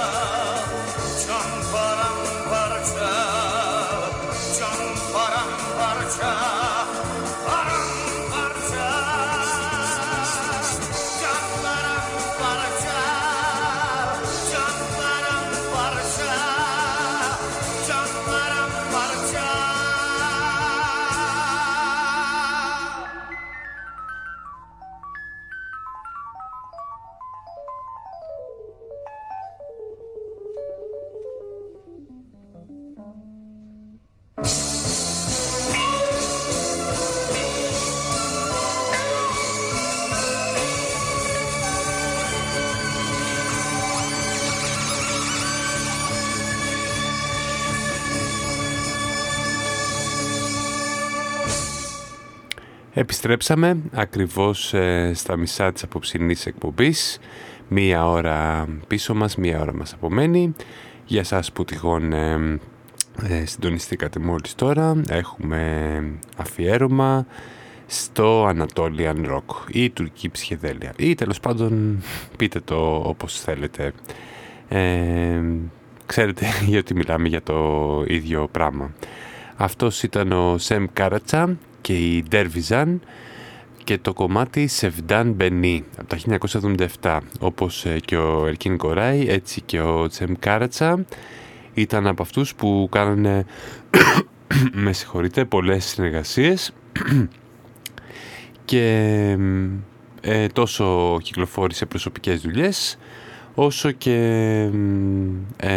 S1: Επιστρέψαμε ακριβώς ε, στα μισά της απόψινής εκπομπής. Μία ώρα πίσω μας, μία ώρα μας απομένει. Για σας που τυχόν ε, ε, συντονιστήκατε μόλις τώρα, έχουμε αφιέρωμα στο Anatolian Rock ή τουρκική ψυχεδέλεια ή τέλος πάντων πείτε το όπως θέλετε. Ε, ξέρετε γιατί μιλάμε για το ίδιο πράγμα. Αυτός ήταν ο Σεμ Κάρατσα και η Dervizan και το κομμάτι Σεβδάν Μπενί από τα 1977 όπως ε, και ο Ερκίν Κοράι έτσι και ο Τσεμ Κάρατσα ήταν από αυτούς που κάνανε με συγχωρείτε πολλές συνεργασίες. Και ε, τόσο κυκλοφόρησε προσωπικές δουλειές όσο και ε,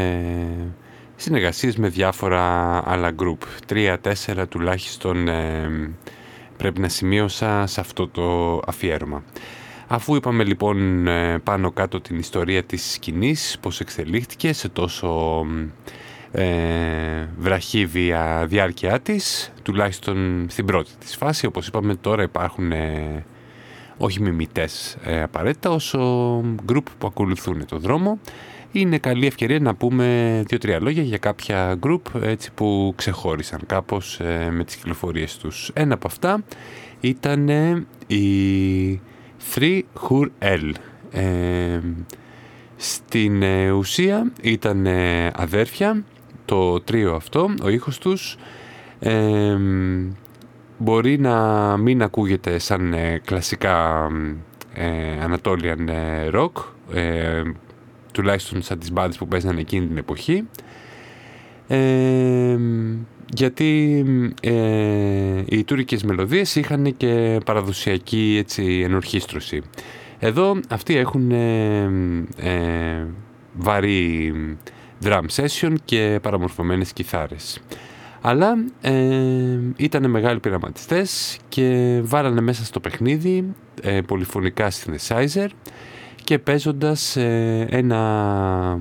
S1: συνεργασίες με διάφορα άλλα group. Τρία-τέσσερα τουλάχιστον ε, πρέπει να σημείωσα σε αυτό το αφιέρωμα. Αφού είπαμε λοιπόν ε, πάνω κάτω την ιστορία της σκηνής, πώς εξελίχθηκε σε τόσο ε, βραχύβια διάρκεια της, τουλάχιστον στην πρώτη της φάση, όπως είπαμε τώρα υπάρχουν ε, όχι μιμητές ε, απαραίτητα, όσο group που ακολουθούν το δρόμο. Είναι καλή ευκαιρία να πούμε δύο-τρία λόγια για κάποια group έτσι, που ξεχώρισαν κάπως ε, με τις κυκλοφορίες τους. Ένα από αυτά ήταν η 3 Hur L. Ε, στην ε, ουσία ήταν αδέρφια το τρίο αυτό, ο ήχος τους ε, μπορεί να μην ακούγεται σαν ε, κλασικά ε, Anatolian ε, rock, ε, τουλάχιστον σαν τις μπάντες που παίζαν εκείνη την εποχή, ε, γιατί ε, οι τουρκικές μελωδίες είχαν και παραδοσιακή έτσι, ενορχίστρωση. Εδώ αυτοί έχουν ε, ε, βαρύ drum session και παραμορφωμένες κιθάρες. Αλλά ε, ήταν μεγάλοι πειραματιστές και βάλανε μέσα στο παιχνίδι ε, πολυφωνικά synthesizer και παίζοντας ε, ένα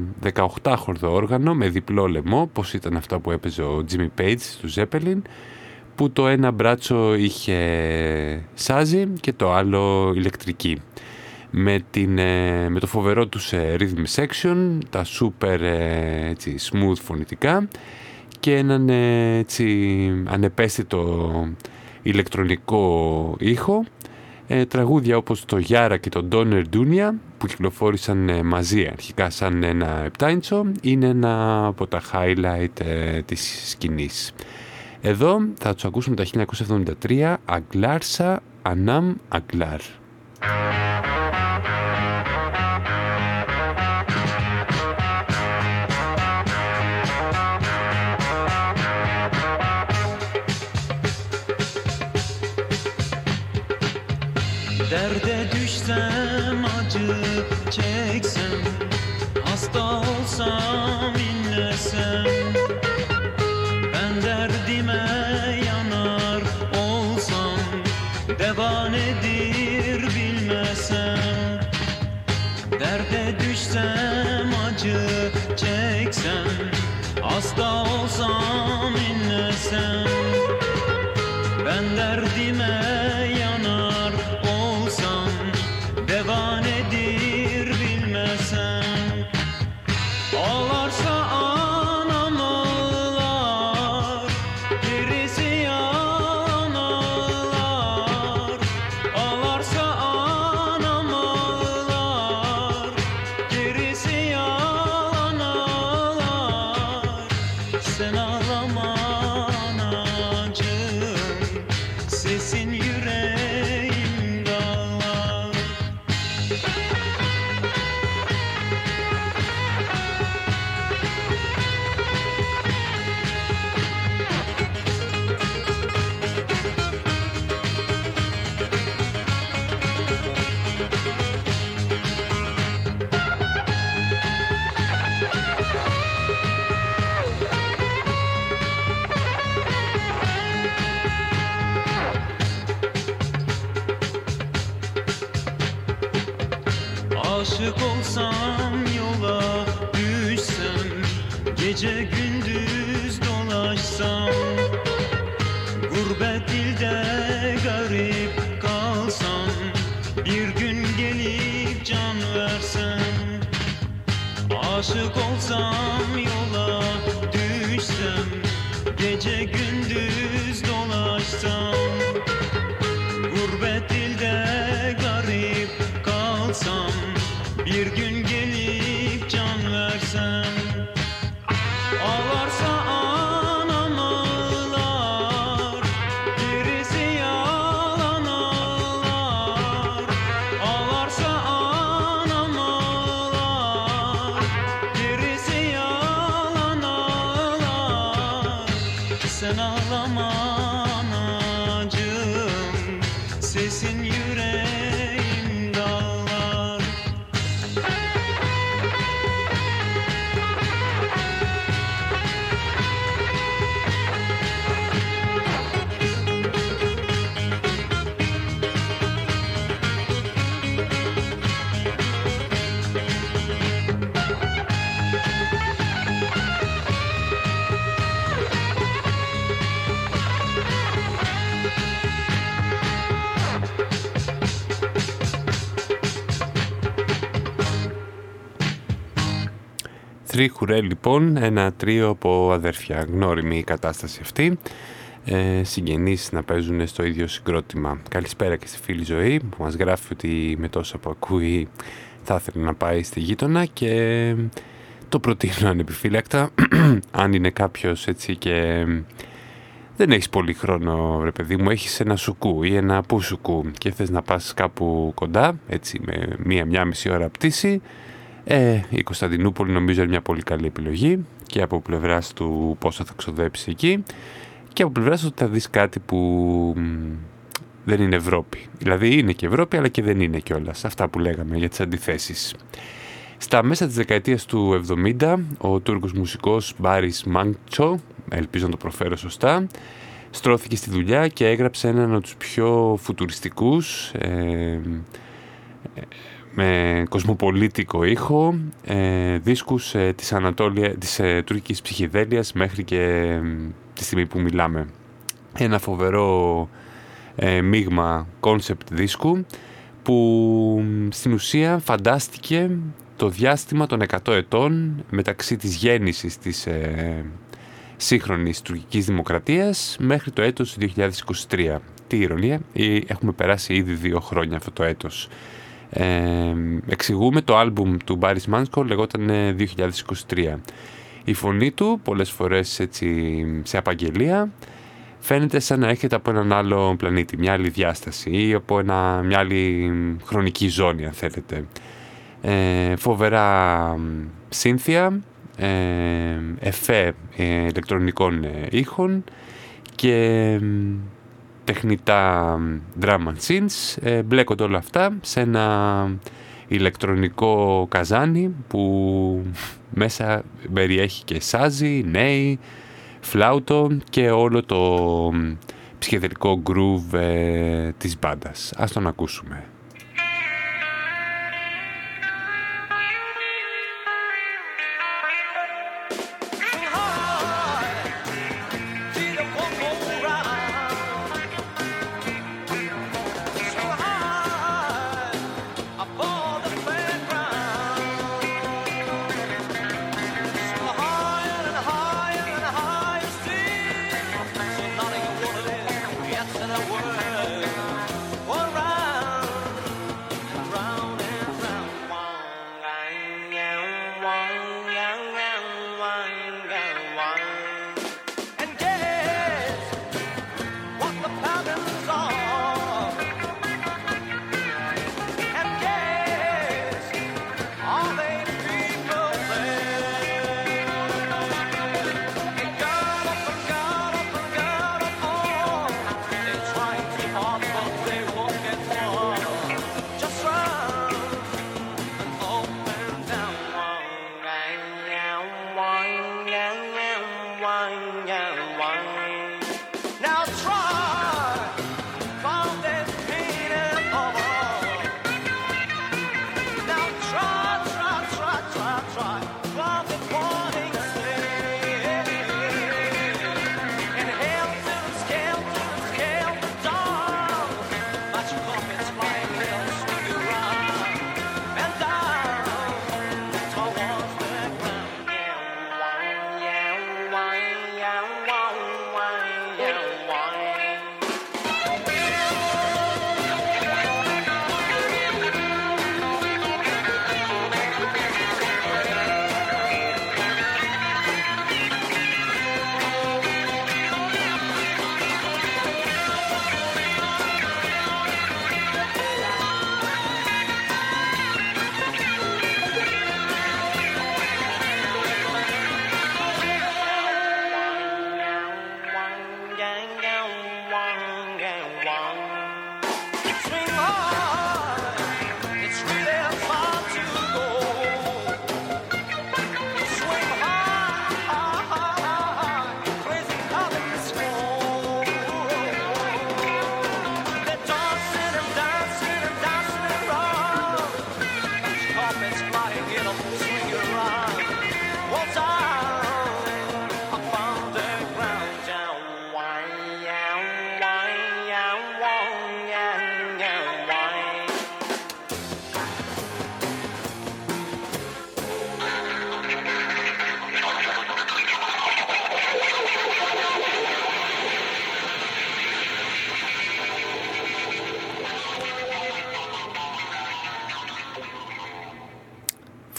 S1: 18χορδο όργανο με διπλό λαιμό, πως ήταν αυτά που έπαιζε ο Jimmy Page του Zeppelin, που το ένα μπράτσο είχε σάζι και το άλλο ηλεκτρική. Με, την, ε, με το φοβερό τους ε, rhythm section, τα super ε, έτσι, smooth φωνητικά και έναν ε, έτσι ανεπαίσθητο ηλεκτρονικό ήχο ε, τραγούδια όπως το Γιάρα και το Donner Dunia που κυκλοφόρησαν ε, μαζί αρχικά σαν ένα επτάιντσο είναι ένα από τα highlight ε, της σκηνής. Εδώ θα τους ακούσουμε τα 1973 Αγκλάρσα Ανάμ Αγκλάρ. Three Hurrah, λοιπόν, ένα τρίο από αδέρφια. Γνώριμη η κατάσταση αυτή. Ε, συγγενείς να παίζουν στο ίδιο συγκρότημα. Καλησπέρα και στη φίλη ζωή που μας γράφει ότι με τόσα που ακούει θα ήθελε να πάει στη γείτονα και το προτείνω ανεπιφύλακτα. Αν είναι κάποιος έτσι και δεν έχεις πολύ χρόνο ρε παιδί μου, έχεις ένα σουκού ή ένα πουσουκού και θες να πας κάπου κοντά, έτσι με μία-μία μισή ώρα πτήση, ε, η Κωνσταντινούπολη νομίζω είναι μια πολύ καλή επιλογή και από πλευράς του πόσο θα ξοδέψει εκεί και από πλευράς του ότι θα δεις κάτι που μ, δεν είναι Ευρώπη. Δηλαδή είναι και Ευρώπη αλλά και δεν είναι κιόλας. Αυτά που λέγαμε για τις αντιθέσεις. Στα μέσα της δεκαετίας του 70 ο Τούρκος μουσικός Μπάρις Μάντσο, ελπίζω να το προφέρω σωστά, στρώθηκε στη δουλειά και έγραψε έναν από τους πιο φουτουριστικούς ε, με κοσμοπολίτικο ήχο, ε, δίσκους ε, της, Ανατόλια, της ε, τουρκικής ψυχιδέλειας μέχρι και ε, τη στιγμή που μιλάμε. Ένα φοβερό ε, μείγμα concept δίσκου που στην ουσία φαντάστηκε το διάστημα των 100 ετών μεταξύ της γέννησης της ε, σύγχρονης τουρκικής δημοκρατίας μέχρι το έτος 2023. Τι ηρωνία, ε, έχουμε περάσει ήδη δύο χρόνια αυτό το έτος. Ε, εξηγούμε το άλμπουμ του Μπάρις Μάνσκο λεγόταν ε, 2023. Η φωνή του πολλές φορές έτσι σε απαγγελία φαίνεται σαν να έρχεται από έναν άλλο πλανήτη, μια άλλη διάσταση ή από ένα, μια άλλη χρονική ζώνη αν θέλετε. Ε, φοβερά σύνθια, ε, εφέ ε, ηλεκτρονικών ε, ήχων και τεχνητά drum and synths ε, μπλέκονται όλα αυτά σε ένα ηλεκτρονικό καζάνι που μέσα περιέχει και σάζι, νέι, φλάουτο και όλο το ψυχεδελικό groove ε, της μπάντας. Ας τον ακούσουμε.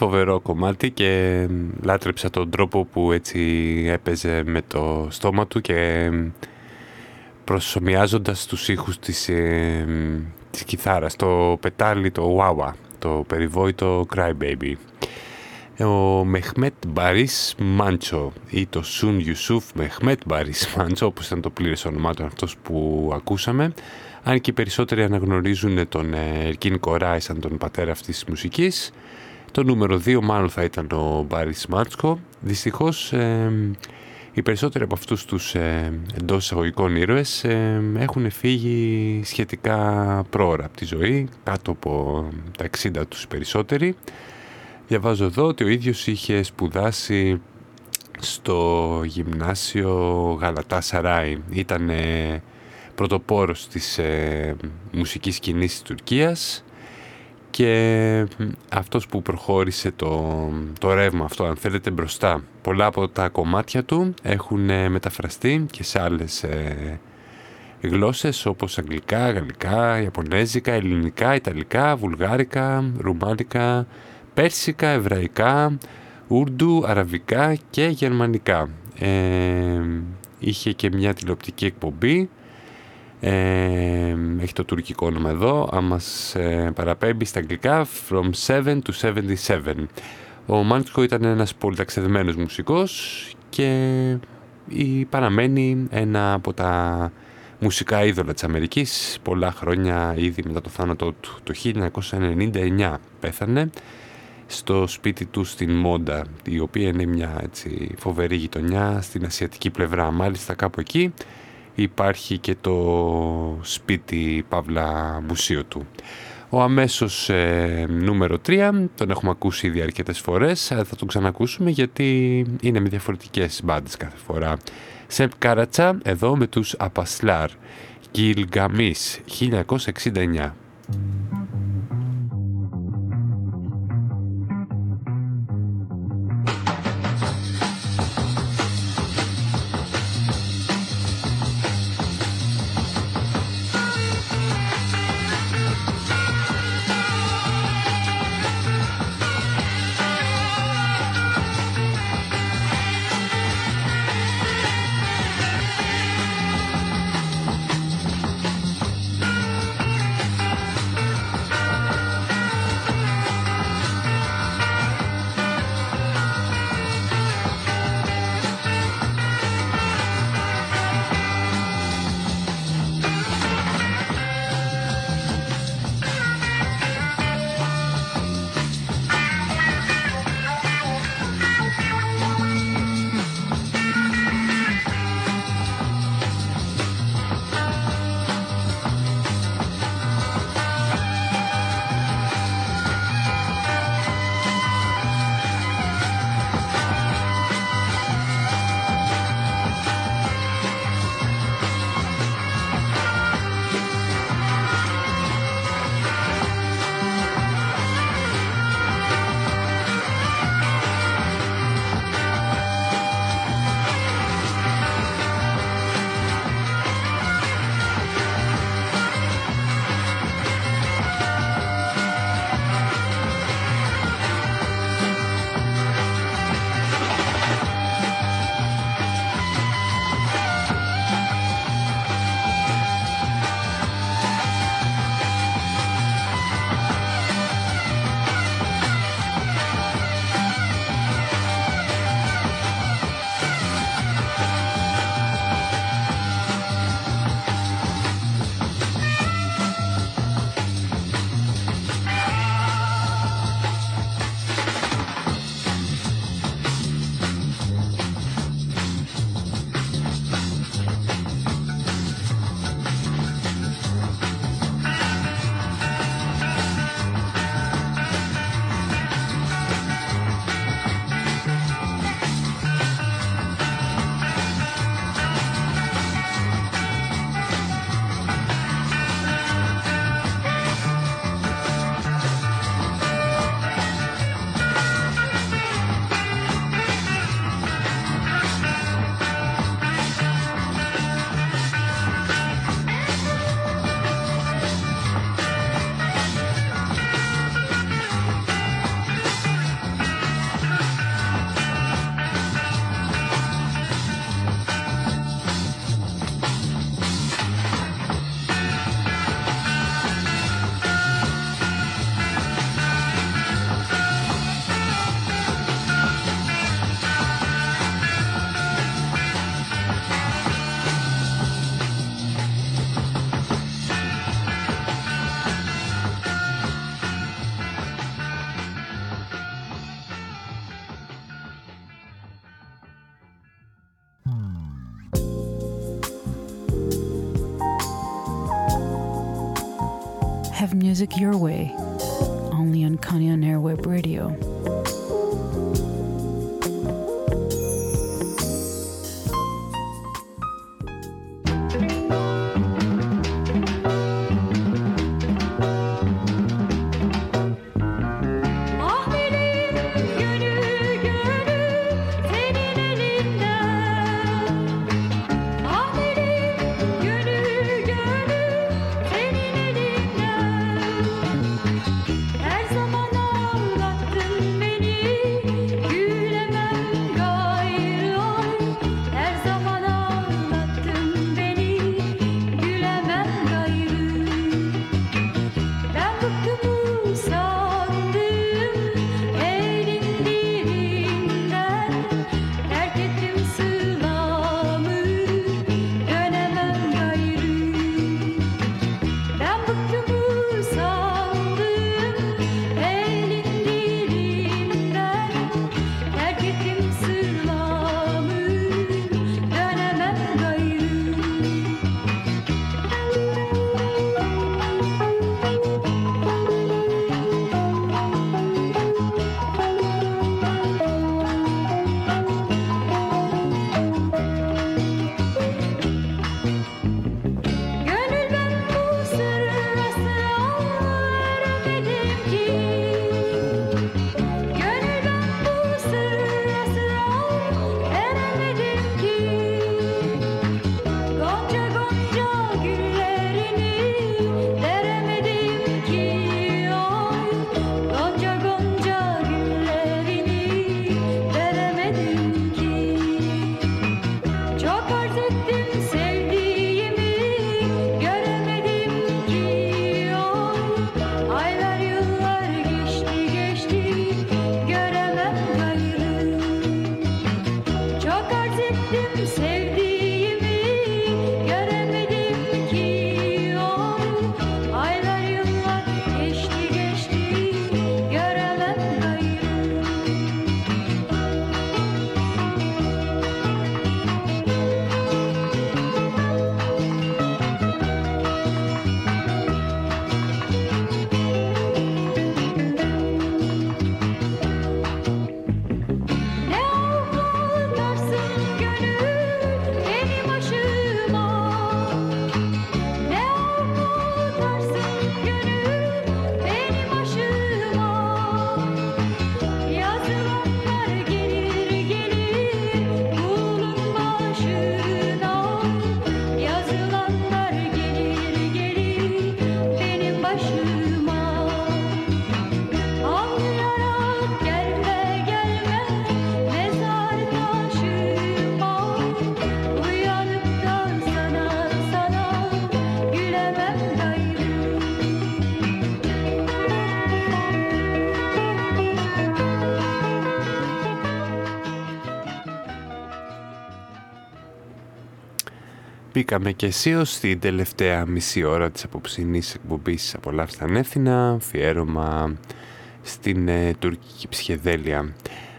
S1: Φοβερό κομμάτι και λάτρεψα τον τρόπο που έτσι έπαιζε με το στόμα του και προσωμιάζοντας τους ήχους της, ε, της κιθάρας, το πετάλι, το Wawa, το περιβόητο Cry Baby. Ο Μεχμέτ Μπαρίς Μάντσο ή το Σουν Ιουσούφ Μεχμέτ Μπαρίς Μάντσο, όπως ήταν το πλήρες όνομά του αυτός που ακούσαμε, αν και οι περισσότεροι αναγνωρίζουν τον Ερκίν Κοράη σαν τον πατέρα αυτής της μουσικής, το νούμερο 2 μάλλον θα ήταν ο Μπάρις Μάτσκο. Δυστυχώς ε, οι περισσότεροι από αυτούς τους ε, εντός εισαγωγικών ήρωες ε, έχουν φύγει σχετικά πρόωρα από τη ζωή, κάτω από τα 60 τους περισσότεροι. Διαβάζω εδώ ότι ο ίδιος είχε σπουδάσει στο γυμνάσιο Γαλατά Σαράι. Ήταν ε, πρωτοπόρος της ε, μουσικής σκηνής της Τουρκίας και αυτός που προχώρησε το, το ρεύμα αυτό αν θέλετε μπροστά. Πολλά από τα κομμάτια του έχουν ε, μεταφραστεί και σε άλλες ε, γλώσσες όπως αγγλικά, γαλλικά, ιαπωνέζικα, ελληνικά, ιταλικά, βουλγάρικα, ρουμάνικα, πέρσικα, εβραϊκά, ούρντου, αραβικά και γερμανικά. Ε, είχε και μια τηλεοπτική εκπομπή ε, έχει το τουρκικό όνομα εδώ, αν μας ε, παραπέμπει στα αγγλικά From 7 to 77. Ο Μάντσκο ήταν ένας πολύ ταξιδεμένος μουσικός και η, παραμένει ένα από τα μουσικά είδωλα της Αμερικής πολλά χρόνια ήδη μετά το θάνατό του. Το 1999 πέθανε στο σπίτι του στην Μόντα, η οποία είναι μια έτσι, φοβερή γειτονιά στην ασιατική πλευρά. Μάλιστα κάπου εκεί υπάρχει και το σπίτι Παύλα Μουσείο του. Ο αμέσως ε, νούμερο 3, τον έχουμε ακούσει ήδη αρκετές φορές, θα τον ξανακούσουμε γιατί είναι με διαφορετικές μπάντες κάθε φορά. Σεπ Κάρατσα, εδώ με τους Απασλάρ, Γκαμίς, 1969.
S5: Music your way, only on Connie on Airweb Radio.
S1: Μπήκαμε και εσύ στην τελευταία μισή ώρα της απόψινής εκπομπής «Απολαύστε ανεύθυνα», αφιέρωμα στην ε, τουρκική ψυχεδέλεια.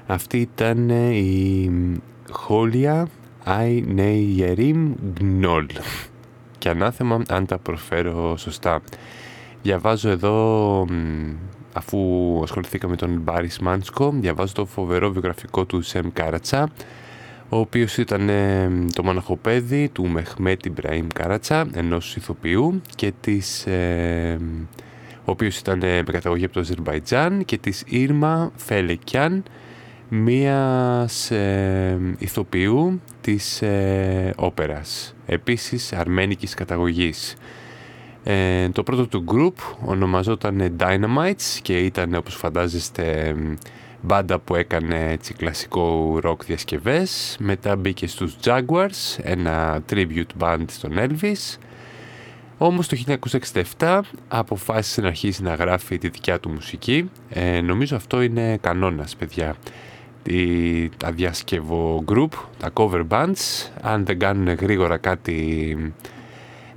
S1: Αυτή ήταν ε, η Χόλια Άι Νέι Γερίμ Γκνόλ και ανάθεμα αν τα προφέρω σωστά. Διαβάζω εδώ, μ, αφού ασχοληθήκαμε με τον Μπάρις Μάνσκο, διαβάζω το φοβερό βιογραφικό του Σεμ Κάρατσα, ο οποίος ήταν ε, το μοναχοπέδι του Μεχμέτ Ιμπραήμ Κάρατσα, ενός ηθοποιού και της, ε, ο οποίος ήταν ε, με καταγωγή από το Αζερβαϊτζάν και της Ήρμα Φελεκιάν, μίας ε, ηθοποιού της ε, όπερας, επίσης αρμένικης καταγωγής. Ε, το πρώτο του group ονομαζόταν Dynamites και ήταν όπως φαντάζεστε μπάντα που έκανε έτσι, κλασικό rock διασκευές. Μετά μπήκε στους Jaguars, ένα tribute band στον Elvis. Όμως το 1967 αποφάσισε να αρχίσει να γράφει τη δικιά του μουσική. Ε, νομίζω αυτό είναι κανόνας, παιδιά. Τι, τα διασκευο group, τα cover bands, αν δεν κάνουν γρήγορα κάτι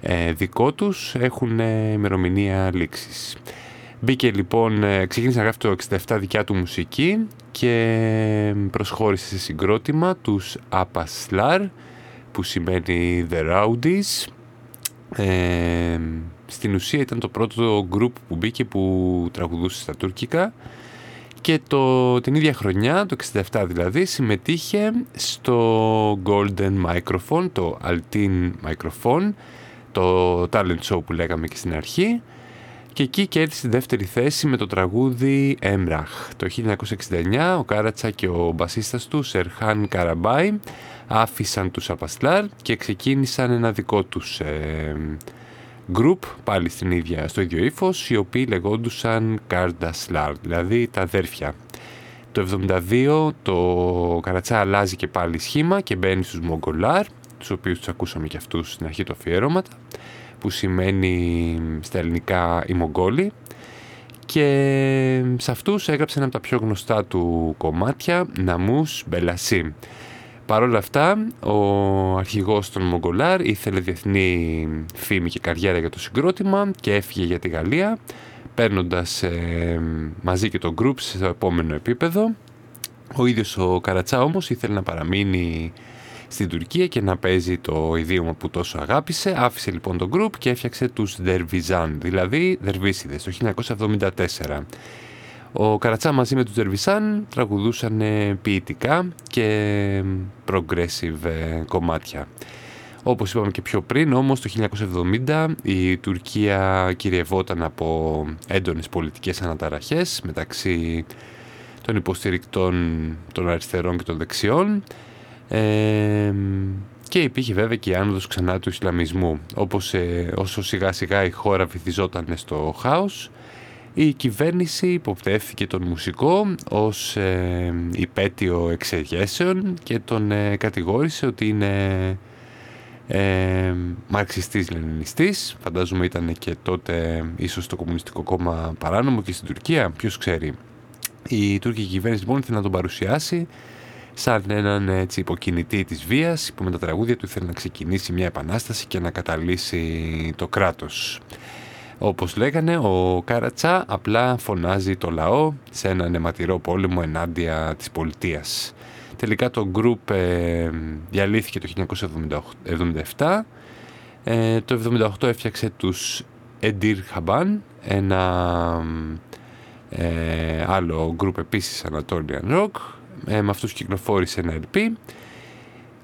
S1: ε, δικό τους, έχουν ε, ημερομηνία λήξης. Μπήκε λοιπόν, ε, ξεκίνησε να γράφει το 67 δικιά του μουσική και προσχώρησε σε συγκρότημα τους Apaslar που σημαίνει The Rowdies Ε, στην ουσία ήταν το πρώτο group που μπήκε που τραγουδούσε στα τουρκικά. Και το, την ίδια χρονιά, το 67 δηλαδή, συμμετείχε στο Golden Microphone, το Altin Microphone, το talent show που λέγαμε και στην αρχή και εκεί κέρδισε τη δεύτερη θέση με το τραγούδι Emrah. Το 1969 ο Κάρατσα και ο μπασίστας του Σερχάν Καραμπάι άφησαν τους Απαστλάρ και ξεκίνησαν ένα δικό τους ε, group, πάλι στην ίδια, στο ίδιο ύφος, οι οποίοι λεγόντουσαν Καρντασλάρ, δηλαδή τα αδέρφια. Το 72 το Καρατσά αλλάζει και πάλι σχήμα και μπαίνει στους Μογκολάρ, τους οποίους τους ακούσαμε και αυτούς στην αρχή του αφιέρωματα, που σημαίνει στα ελληνικά οι Μογγόλοι. Και σε αυτούς έγραψε ένα από τα πιο γνωστά του κομμάτια, Ναμούς Μπελασί. Παρ' όλα αυτά, ο αρχηγός των Μογκολάρ ήθελε διεθνή φήμη και καριέρα για το συγκρότημα και έφυγε για τη Γαλλία, παίρνοντας ε, μαζί και το group στο επόμενο επίπεδο. Ο ίδιος ο Καρατσά όμως ήθελε να παραμείνει στην Τουρκία και να παίζει το ιδίωμα που τόσο αγάπησε. Άφησε λοιπόν το group και έφτιαξε τους Δερβιζάν, δηλαδή Δερβίσιδες, το 1974. Ο Καρατσά μαζί με τους Δερβισάν τραγουδούσαν ε, ποιητικά και progressive ε, κομμάτια. Όπως είπαμε και πιο πριν, όμως το 1970 η Τουρκία κυριευόταν από έντονες πολιτικές αναταραχές μεταξύ των υποστηρικτών των αριστερών και των δεξιών ε, και υπήρχε βέβαια και η άνοδος ξανά του Ισλαμισμού. Όπως ε, όσο σιγά σιγά η χώρα βυθιζόταν στο χάος, η κυβέρνηση υποπτεύθηκε τον μουσικό ως ε, υπέτειο εξεγέσεων και τον ε, κατηγόρησε ότι είναι ε, μαρξιστής λενινιστής. Φαντάζομαι ήταν και τότε ίσως το Κομμουνιστικό Κόμμα παράνομο και στην Τουρκία, ποιος ξέρει. Η τουρκική κυβέρνηση λοιπόν ήθελε να τον παρουσιάσει σαν έναν έτσι, υποκινητή της βίας που με τα τραγούδια του ήθελε να ξεκινήσει μια επανάσταση και να καταλύσει το κράτος. Όπως λέγανε, ο Καρατσά απλά φωνάζει το λαό σε έναν αιματηρό πόλεμο ενάντια της πολιτείας. Τελικά το γκρουπ ε, διαλύθηκε το 1977. Ε, το 1978 έφτιαξε τους Edir Haban, ένα ε, άλλο γκρουπ επίσης Anatolian Rock. Ε, με αυτούς κυκλοφόρησε ένα LP.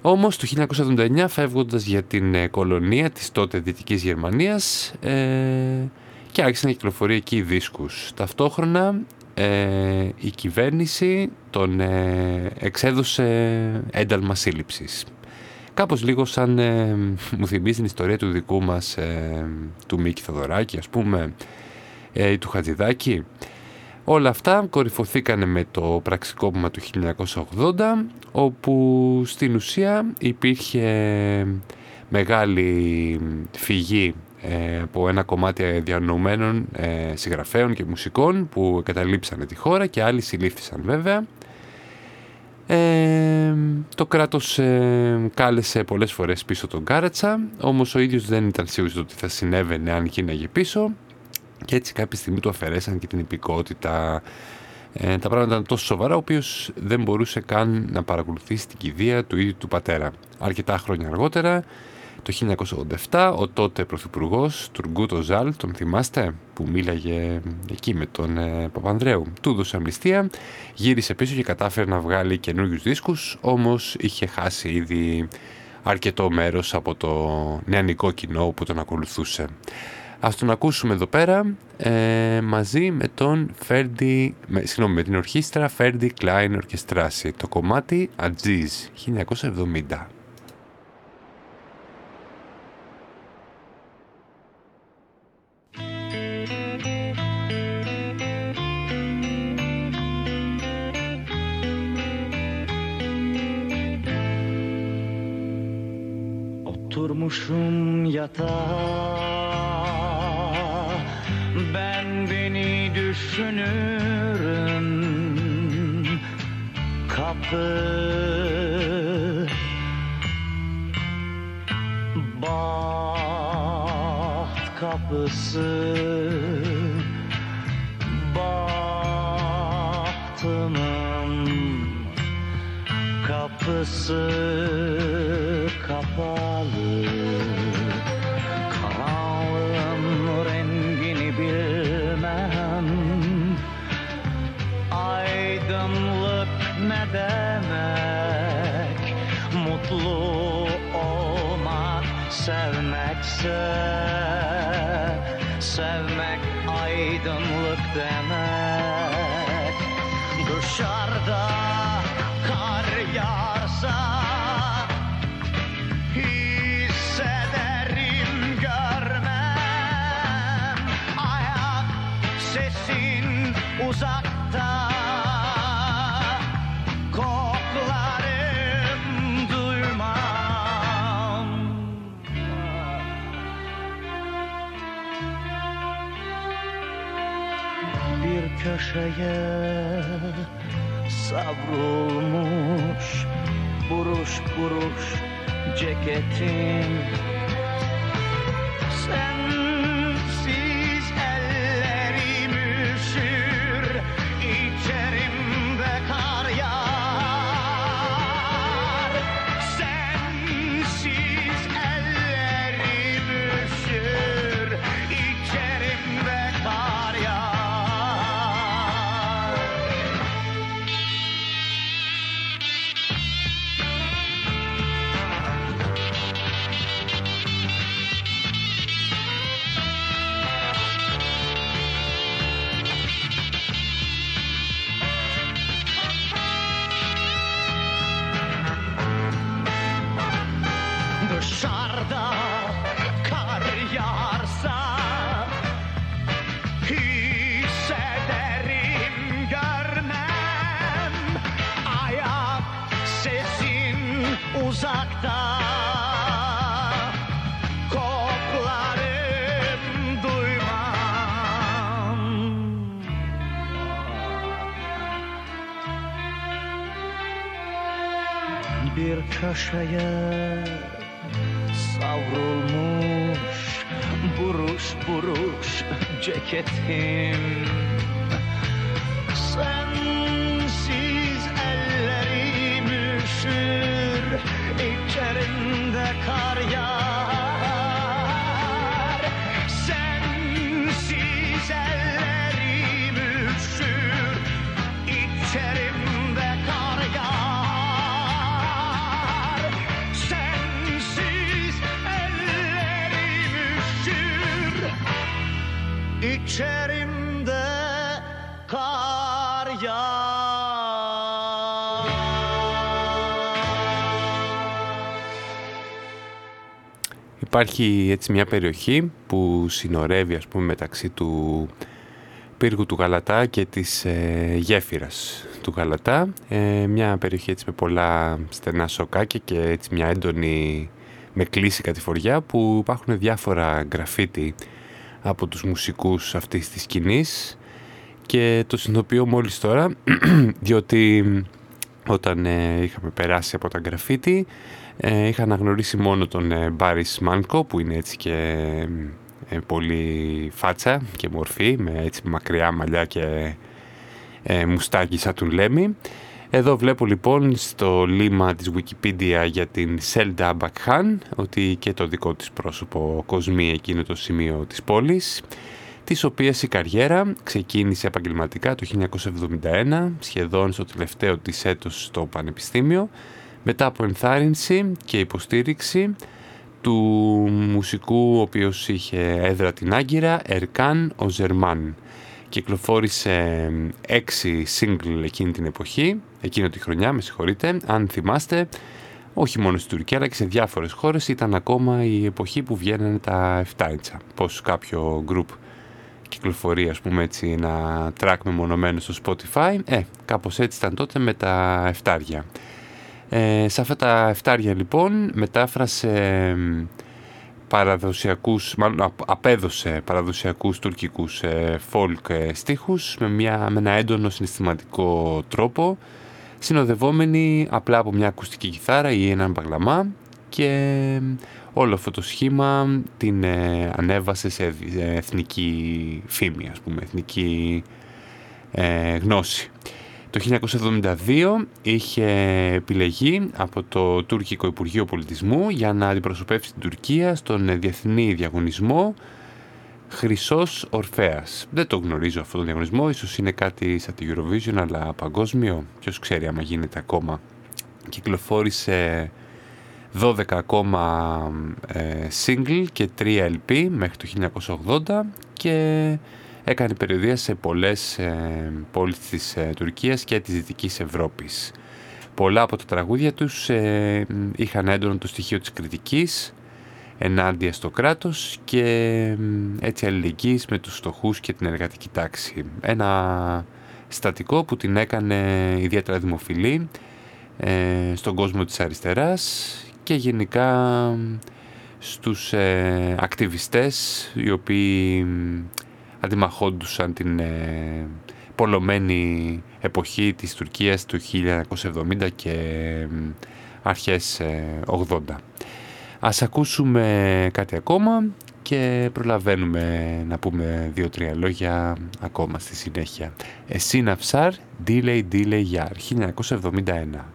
S1: Όμως το 1979 φεύγοντας για την ε, κολονία της τότε Δυτικής Γερμανίας ε, και άρχισε να κυκλοφορεί εκεί δίσκους. Ταυτόχρονα ε, η κυβέρνηση τον ε, εξέδωσε ένταλμα σύλληψης. Κάπως λίγο σαν ε, μου θυμίζει την ιστορία του δικού μας του Μίκη Θοδωράκη ας πούμε ή του Χατζηδάκη. Όλα αυτά κορυφωθήκανε με το πραξικόπημα του 1980 όπου στην ουσία υπήρχε μεγάλη φυγή ε, από ένα κομμάτι διανοουμένων ε, συγγραφέων και μουσικών που εγκαταλείψανε τη χώρα και άλλοι συλλήφθησαν βέβαια. Ε, το κράτος ε, κάλεσε πολλές φορές πίσω τον Κάρατσα, όμως ο ίδιος δεν ήταν σίγουρος ότι θα συνέβαινε αν γίναγε πίσω και έτσι κάποια στιγμή του αφαιρέσαν και την υπηκότητα. Ε, τα πράγματα ήταν τόσο σοβαρά, ο οποίος δεν μπορούσε καν να παρακολουθήσει την κηδεία του ίδιου του πατέρα. Αρκετά χρόνια αργότερα, το 1987, ο τότε Πρωθυπουργός Τουργκούτο Ζάλ, τον θυμάστε, που μίλαγε εκεί με τον ε, Παπανδρέου, του έδωσε αμνηστία, γύρισε πίσω και κατάφερε να βγάλει καινούριους δίσκους, όμως είχε χάσει ήδη αρκετό μέρος από το νεανικό κοινό που τον ακολουθούσε. Ας τον ακούσουμε εδώ πέρα ε, μαζί με τον Ferdi, με, συγγνώμη, με την ορχήστρα Ferdi Klein Orchestrasi, το κομμάτι Aziz 1970.
S2: Oturmuşum yatağa düşünürüm. Kapı Baht kapısı Bahtımın kapısı kapalı
S6: demek Mutlu olmak sevmekse Sevmek aydınlık demek. paşaya savrulmuş Buruş buruş ceketim Sen köşeye savrulmuş buruş buruş ceketim
S1: Υπάρχει έτσι μια περιοχή που συνορεύει ας πούμε μεταξύ του πύργου του Γαλατά και της ε, γέφυρας του Γαλατά. Ε, μια περιοχή έτσι με πολλά στενά σοκάκια και έτσι μια έντονη με κλίση κατηφοριά που υπάρχουν διάφορα γραφίτι από τους μουσικούς αυτής της σκηνής και το συνειδητοποιώ μόλις τώρα διότι όταν ε, είχαμε περάσει από τα γραφίτι ε, είχα αναγνωρίσει μόνο τον ε, Μπάρις Μάνκο που είναι έτσι και ε, πολύ φάτσα και μορφή με έτσι μακριά μαλλιά και ε, μουστάκι σαν του Λέμι. Εδώ βλέπω λοιπόν στο λίμα της Wikipedia για την Σέλντα Μπακχάν ότι και το δικό της πρόσωπο κοσμεί εκείνο το σημείο της πόλης της οποίας η καριέρα ξεκίνησε επαγγελματικά το 1971 σχεδόν στο τελευταίο της έτος στο Πανεπιστήμιο μετά από ενθάρρυνση και υποστήριξη του μουσικού ο οποίος είχε έδρα την Άγκυρα Ερκάν Οζερμάν κυκλοφόρησε έξι single εκείνη την εποχή εκείνη τη χρονιά με συγχωρείτε. Αν θυμάστε όχι μόνο στην Τουρκία αλλά και σε διάφορες χώρες ήταν ακόμα η εποχή που βγαίνανε τα 7 ίτσα πως κάποιο group κυκλοφορεί ας πούμε έτσι ένα track μεμονωμένο στο Spotify. Ε, κάπως έτσι ήταν τότε με τα εφτάρια ε, σε αυτά τα εφτάρια λοιπόν μετάφρασε μ, παραδοσιακούς, μάλλον απ- απέδωσε παραδοσιακούς τουρκικούς ε, folk ε, στίχους με, μια, με ένα έντονο συναισθηματικό τρόπο συνοδευόμενοι απλά από μια ακουστική κιθάρα ή έναν παγλαμά και όλο αυτό το σχήμα την ε, ανέβασε σε δι- ε, εθνική φήμη, ας πούμε, εθνική ε, γνώση. Το 1972 είχε επιλεγεί από το Τουρκικό Υπουργείο Πολιτισμού για να αντιπροσωπεύσει την Τουρκία στον ε, διεθνή διαγωνισμό Χρυσός Ορφέας. Δεν το γνωρίζω αυτόν τον διαγωνισμό, ίσως είναι κάτι σαν τη Eurovision αλλά παγκόσμιο. Ποιος ξέρει άμα γίνεται ακόμα. Κυκλοφόρησε 12 ακόμα ε, single και 3 LP μέχρι το 1980 και έκανε περιοδία σε πολλές ε, πόλεις της ε, Τουρκίας και της Δυτικής Ευρώπης. Πολλά από τα τραγούδια τους ε, είχαν έντονο το στοιχείο της κριτικής ενάντια στο κράτος και ε, έτσι αλληλεγγύης με τους φτωχούς και την εργατική τάξη. Ένα στατικό που την έκανε ιδιαίτερα δημοφιλή ε, στον κόσμο της αριστεράς και γενικά στους ε, ακτιβιστές οι οποίοι αντιμαχόντουσαν την ε, πολλωμένη εποχή της Τουρκίας του 1970 και αρχές 80. Ας ακούσουμε κάτι ακόμα και προλαβαίνουμε να πούμε δύο-τρία λόγια ακόμα στη συνέχεια. Εσύ Ναυσάρ, Delay Delay Yar, 1971.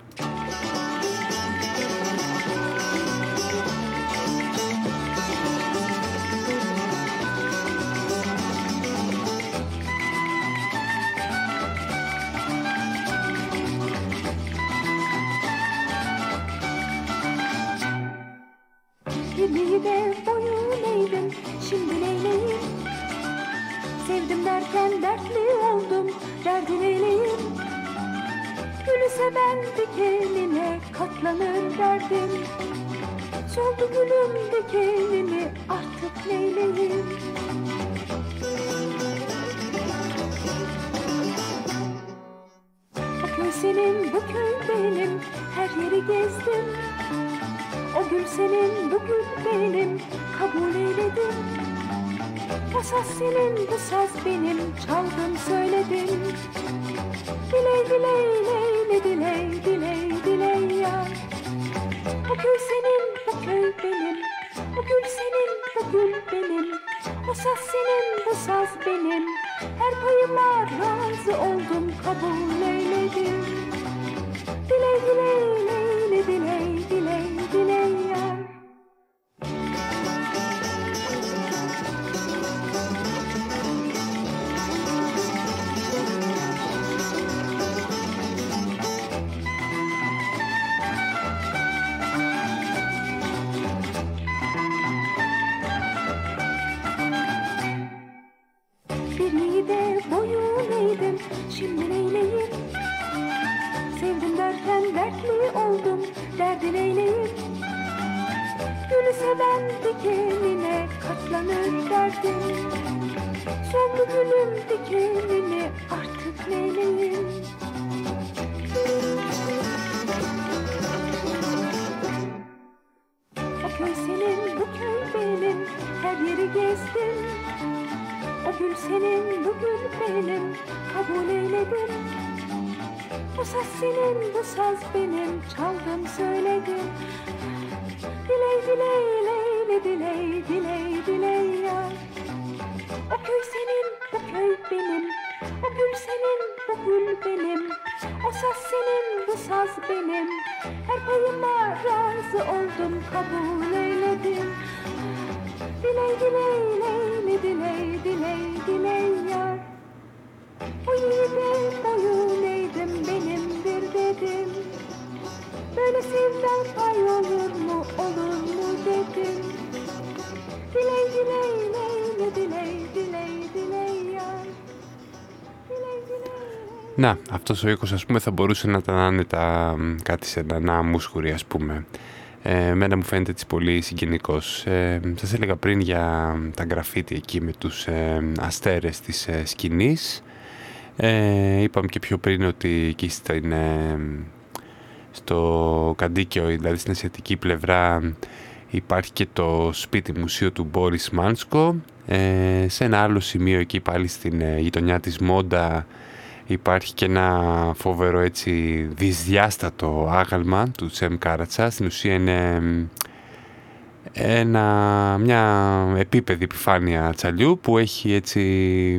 S5: saz benim, her payıma razı oldum, kabul Bu saz senin, bu saz benim, çaldım söyledim. Diley diley ley, diley diley diley ya. O köy senin, bu köy benim, o gül senin, bu gül benim. O saz senin, bu saz benim. Her payıma razı oldum, kabul eyledim. Diley diley ley, diley diley diley ya. O yiğide boyun dedim Böyle sevdan pay olur mu olur mu dedim Diley diley ley diley diley diley ya Diley diley
S1: Να, αυτός ο ήχος ας πούμε θα μπορούσε να ήταν άνετα μ, κάτι σε ένα μουσχουρί ας πούμε. Ε, εμένα μου φαίνεται έτσι πολύ συγγενικός. Ε, σας έλεγα πριν για τα γραφίτι εκεί με τους ε, αστέρες της ε, σκηνής. Ε, είπαμε και πιο πριν ότι εκεί στην, ε, στο Καντίκιο, δηλαδή στην ασιατική πλευρά υπάρχει και το σπίτι μουσείο του Μπόρις Μάνσκο. Ε, σε ένα άλλο σημείο εκεί πάλι στην ε, γειτονιά της Μόντα υπάρχει και ένα φοβερό έτσι δυσδιάστατο άγαλμα του Τσέμ Κάρατσα. Στην ουσία είναι ένα, μια επίπεδη επιφάνεια τσαλιού που έχει έτσι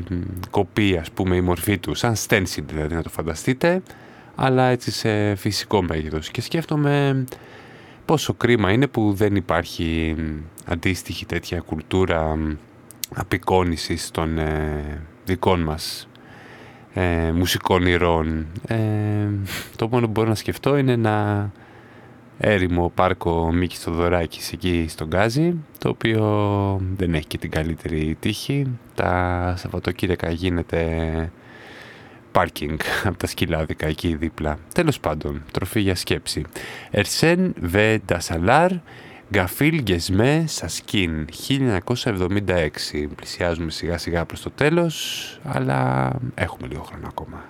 S1: μ, κοπεί ας πούμε η μορφή του, σαν stencil δηλαδή να το φανταστείτε, αλλά έτσι σε φυσικό μέγεθος. Και σκέφτομαι πόσο κρίμα είναι που δεν υπάρχει μ, αντίστοιχη τέτοια κουλτούρα μ, απεικόνησης των ε, δικών μας ε, μουσικών ηρώων. Ε, το μόνο που μπορώ να σκεφτώ είναι να έρημο πάρκο Μίκης Θοδωράκης εκεί στον Γκάζι, το οποίο δεν έχει και την καλύτερη τύχη. Τα Σαββατοκύριακα γίνεται πάρκινγκ από τα σκυλάδικα εκεί δίπλα. Τέλος πάντων, τροφή για σκέψη. Ερσέν Βε Ντασαλάρ, Γκαφίλ Γκεσμέ Σασκίν, 1976. Πλησιάζουμε σιγά σιγά προς το τέλος, αλλά έχουμε λίγο χρόνο ακόμα.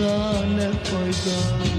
S7: gone, left boy gone.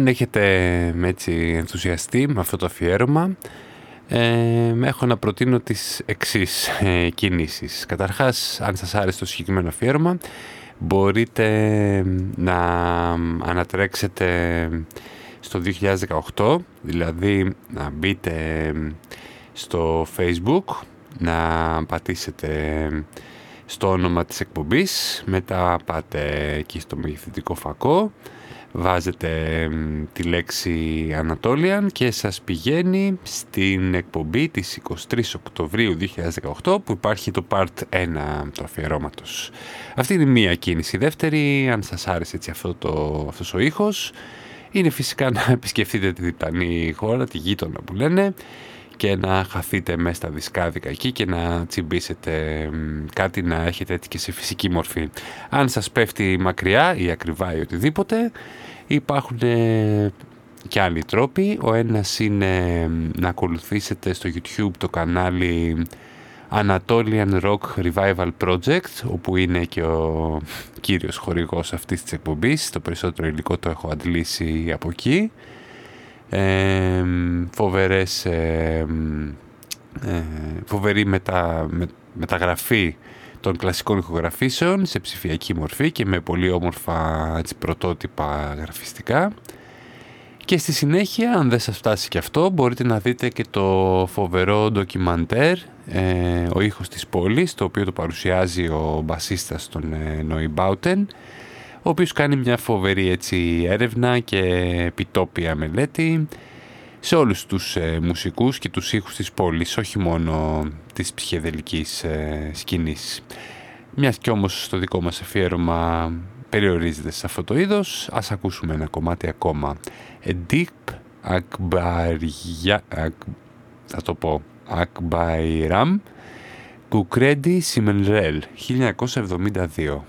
S1: Αν έχετε με έτσι ενθουσιαστεί με αυτό το αφιέρωμα, ε, έχω να προτείνω τις εξής ε, κινήσεις. Καταρχάς, αν σας άρεσε το συγκεκριμένο αφιέρωμα, μπορείτε να ανατρέξετε στο 2018, δηλαδή να μπείτε στο Facebook, να πατήσετε στο όνομα της εκπομπής, μετά πάτε εκεί στο μεγεθυντικό φακό, βάζετε μ, τη λέξη Anatolian και σας πηγαίνει στην εκπομπή της 23 Οκτωβρίου 2018 που υπάρχει το Part 1 του αφιερώματος. Αυτή είναι μία κίνηση. Η δεύτερη, αν σας άρεσε έτσι αυτό το, αυτός ο ήχος, είναι φυσικά να επισκεφτείτε τη διπλανή χώρα, τη γείτονα που λένε, και να χαθείτε μέσα στα δισκάδικα εκεί και να τσιμπήσετε μ, κάτι να έχετε έτσι και σε φυσική μορφή. Αν σας πέφτει μακριά ή ακριβά ή οτιδήποτε, υπάρχουν ε,
S8: και άλλοι τρόποι. Ο ένας είναι να ακολουθήσετε στο YouTube το κανάλι Anatolian Rock Revival Project όπου είναι και ο κύριος χορηγός αυτής της εκπομπής. Το περισσότερο υλικό το έχω αντλήσει από εκεί. Ε, φοβερές, ε, ε, φοβερή μετα, με, μεταγραφή των κλασικών ηχογραφήσεων σε ψηφιακή μορφή και με πολύ όμορφα έτσι, πρωτότυπα γραφιστικά. Και στη συνέχεια, αν δεν σας φτάσει και αυτό, μπορείτε να δείτε και το φοβερό ντοκιμαντέρ ε, «Ο ήχος της πόλης», το οποίο το παρουσιάζει ο μπασίστας των ε, Neubauten, ο οποίος κάνει μια φοβερή έτσι, έρευνα και επιτόπια μελέτη σε όλους τους ε, μουσικούς και τους ήχους της πόλης, όχι μόνο της ψυχεδελικής ε, σκηνής. Μιας και όμως στο δικό μας αφιέρωμα περιορίζεται σε αυτό το είδος, ας ακούσουμε ένα κομμάτι ακόμα. A Deep Akbarya, θα το πω, Akbairam, Κουκρέντι Σιμενρέλ, 1972.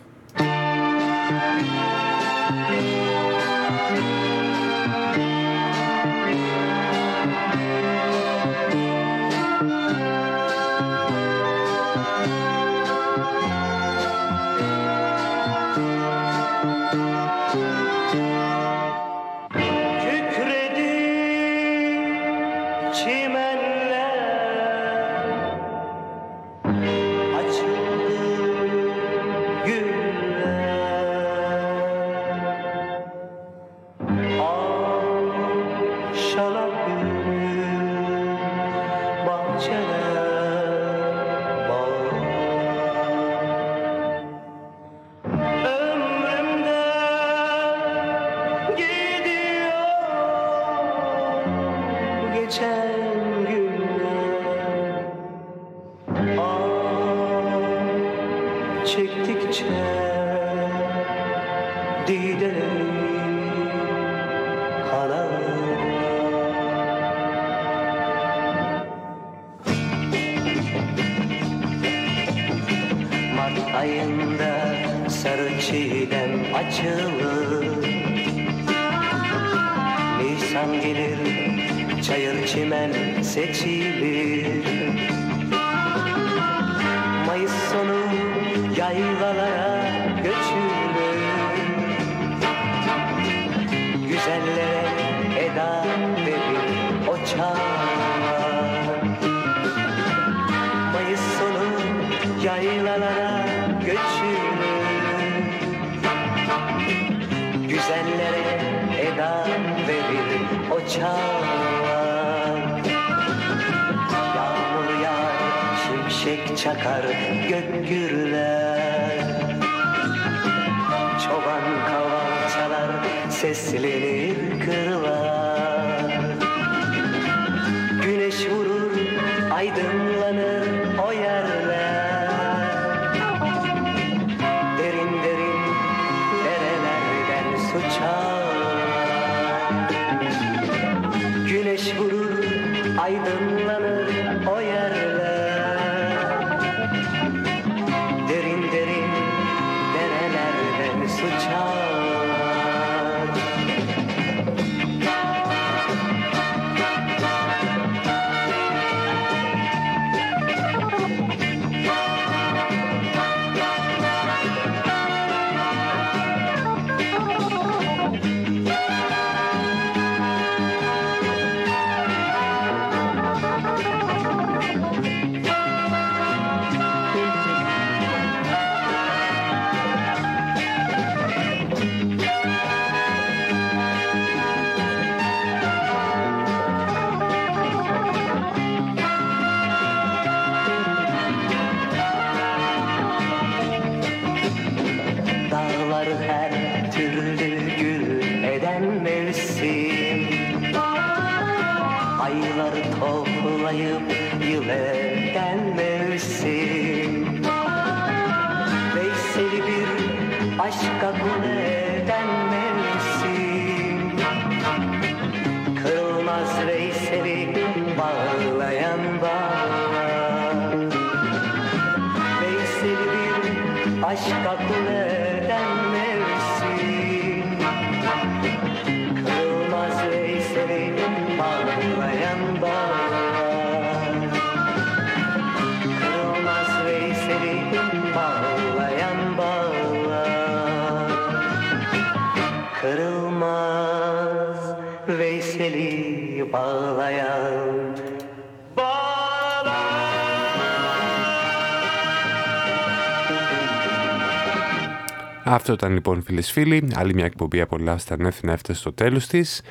S9: Αυτό ήταν λοιπόν φίλες φίλοι, άλλη μια εκπομπή από στα Νέφινα έφτασε στο τέλος της.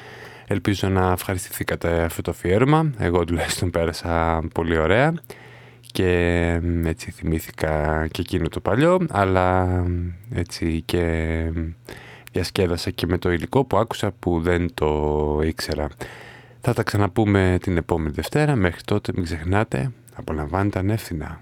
S9: Ελπίζω να ευχαριστηθήκατε αυτό το αφιέρωμα, εγώ τουλάχιστον πέρασα πολύ ωραία και έτσι θυμήθηκα και εκείνο το παλιό, αλλά έτσι και διασκέδασα και με το υλικό που άκουσα που δεν το ήξερα. Θα τα ξαναπούμε την επόμενη Δευτέρα, μέχρι τότε μην ξεχνάτε, απολαμβάνετε ανεύθυνα.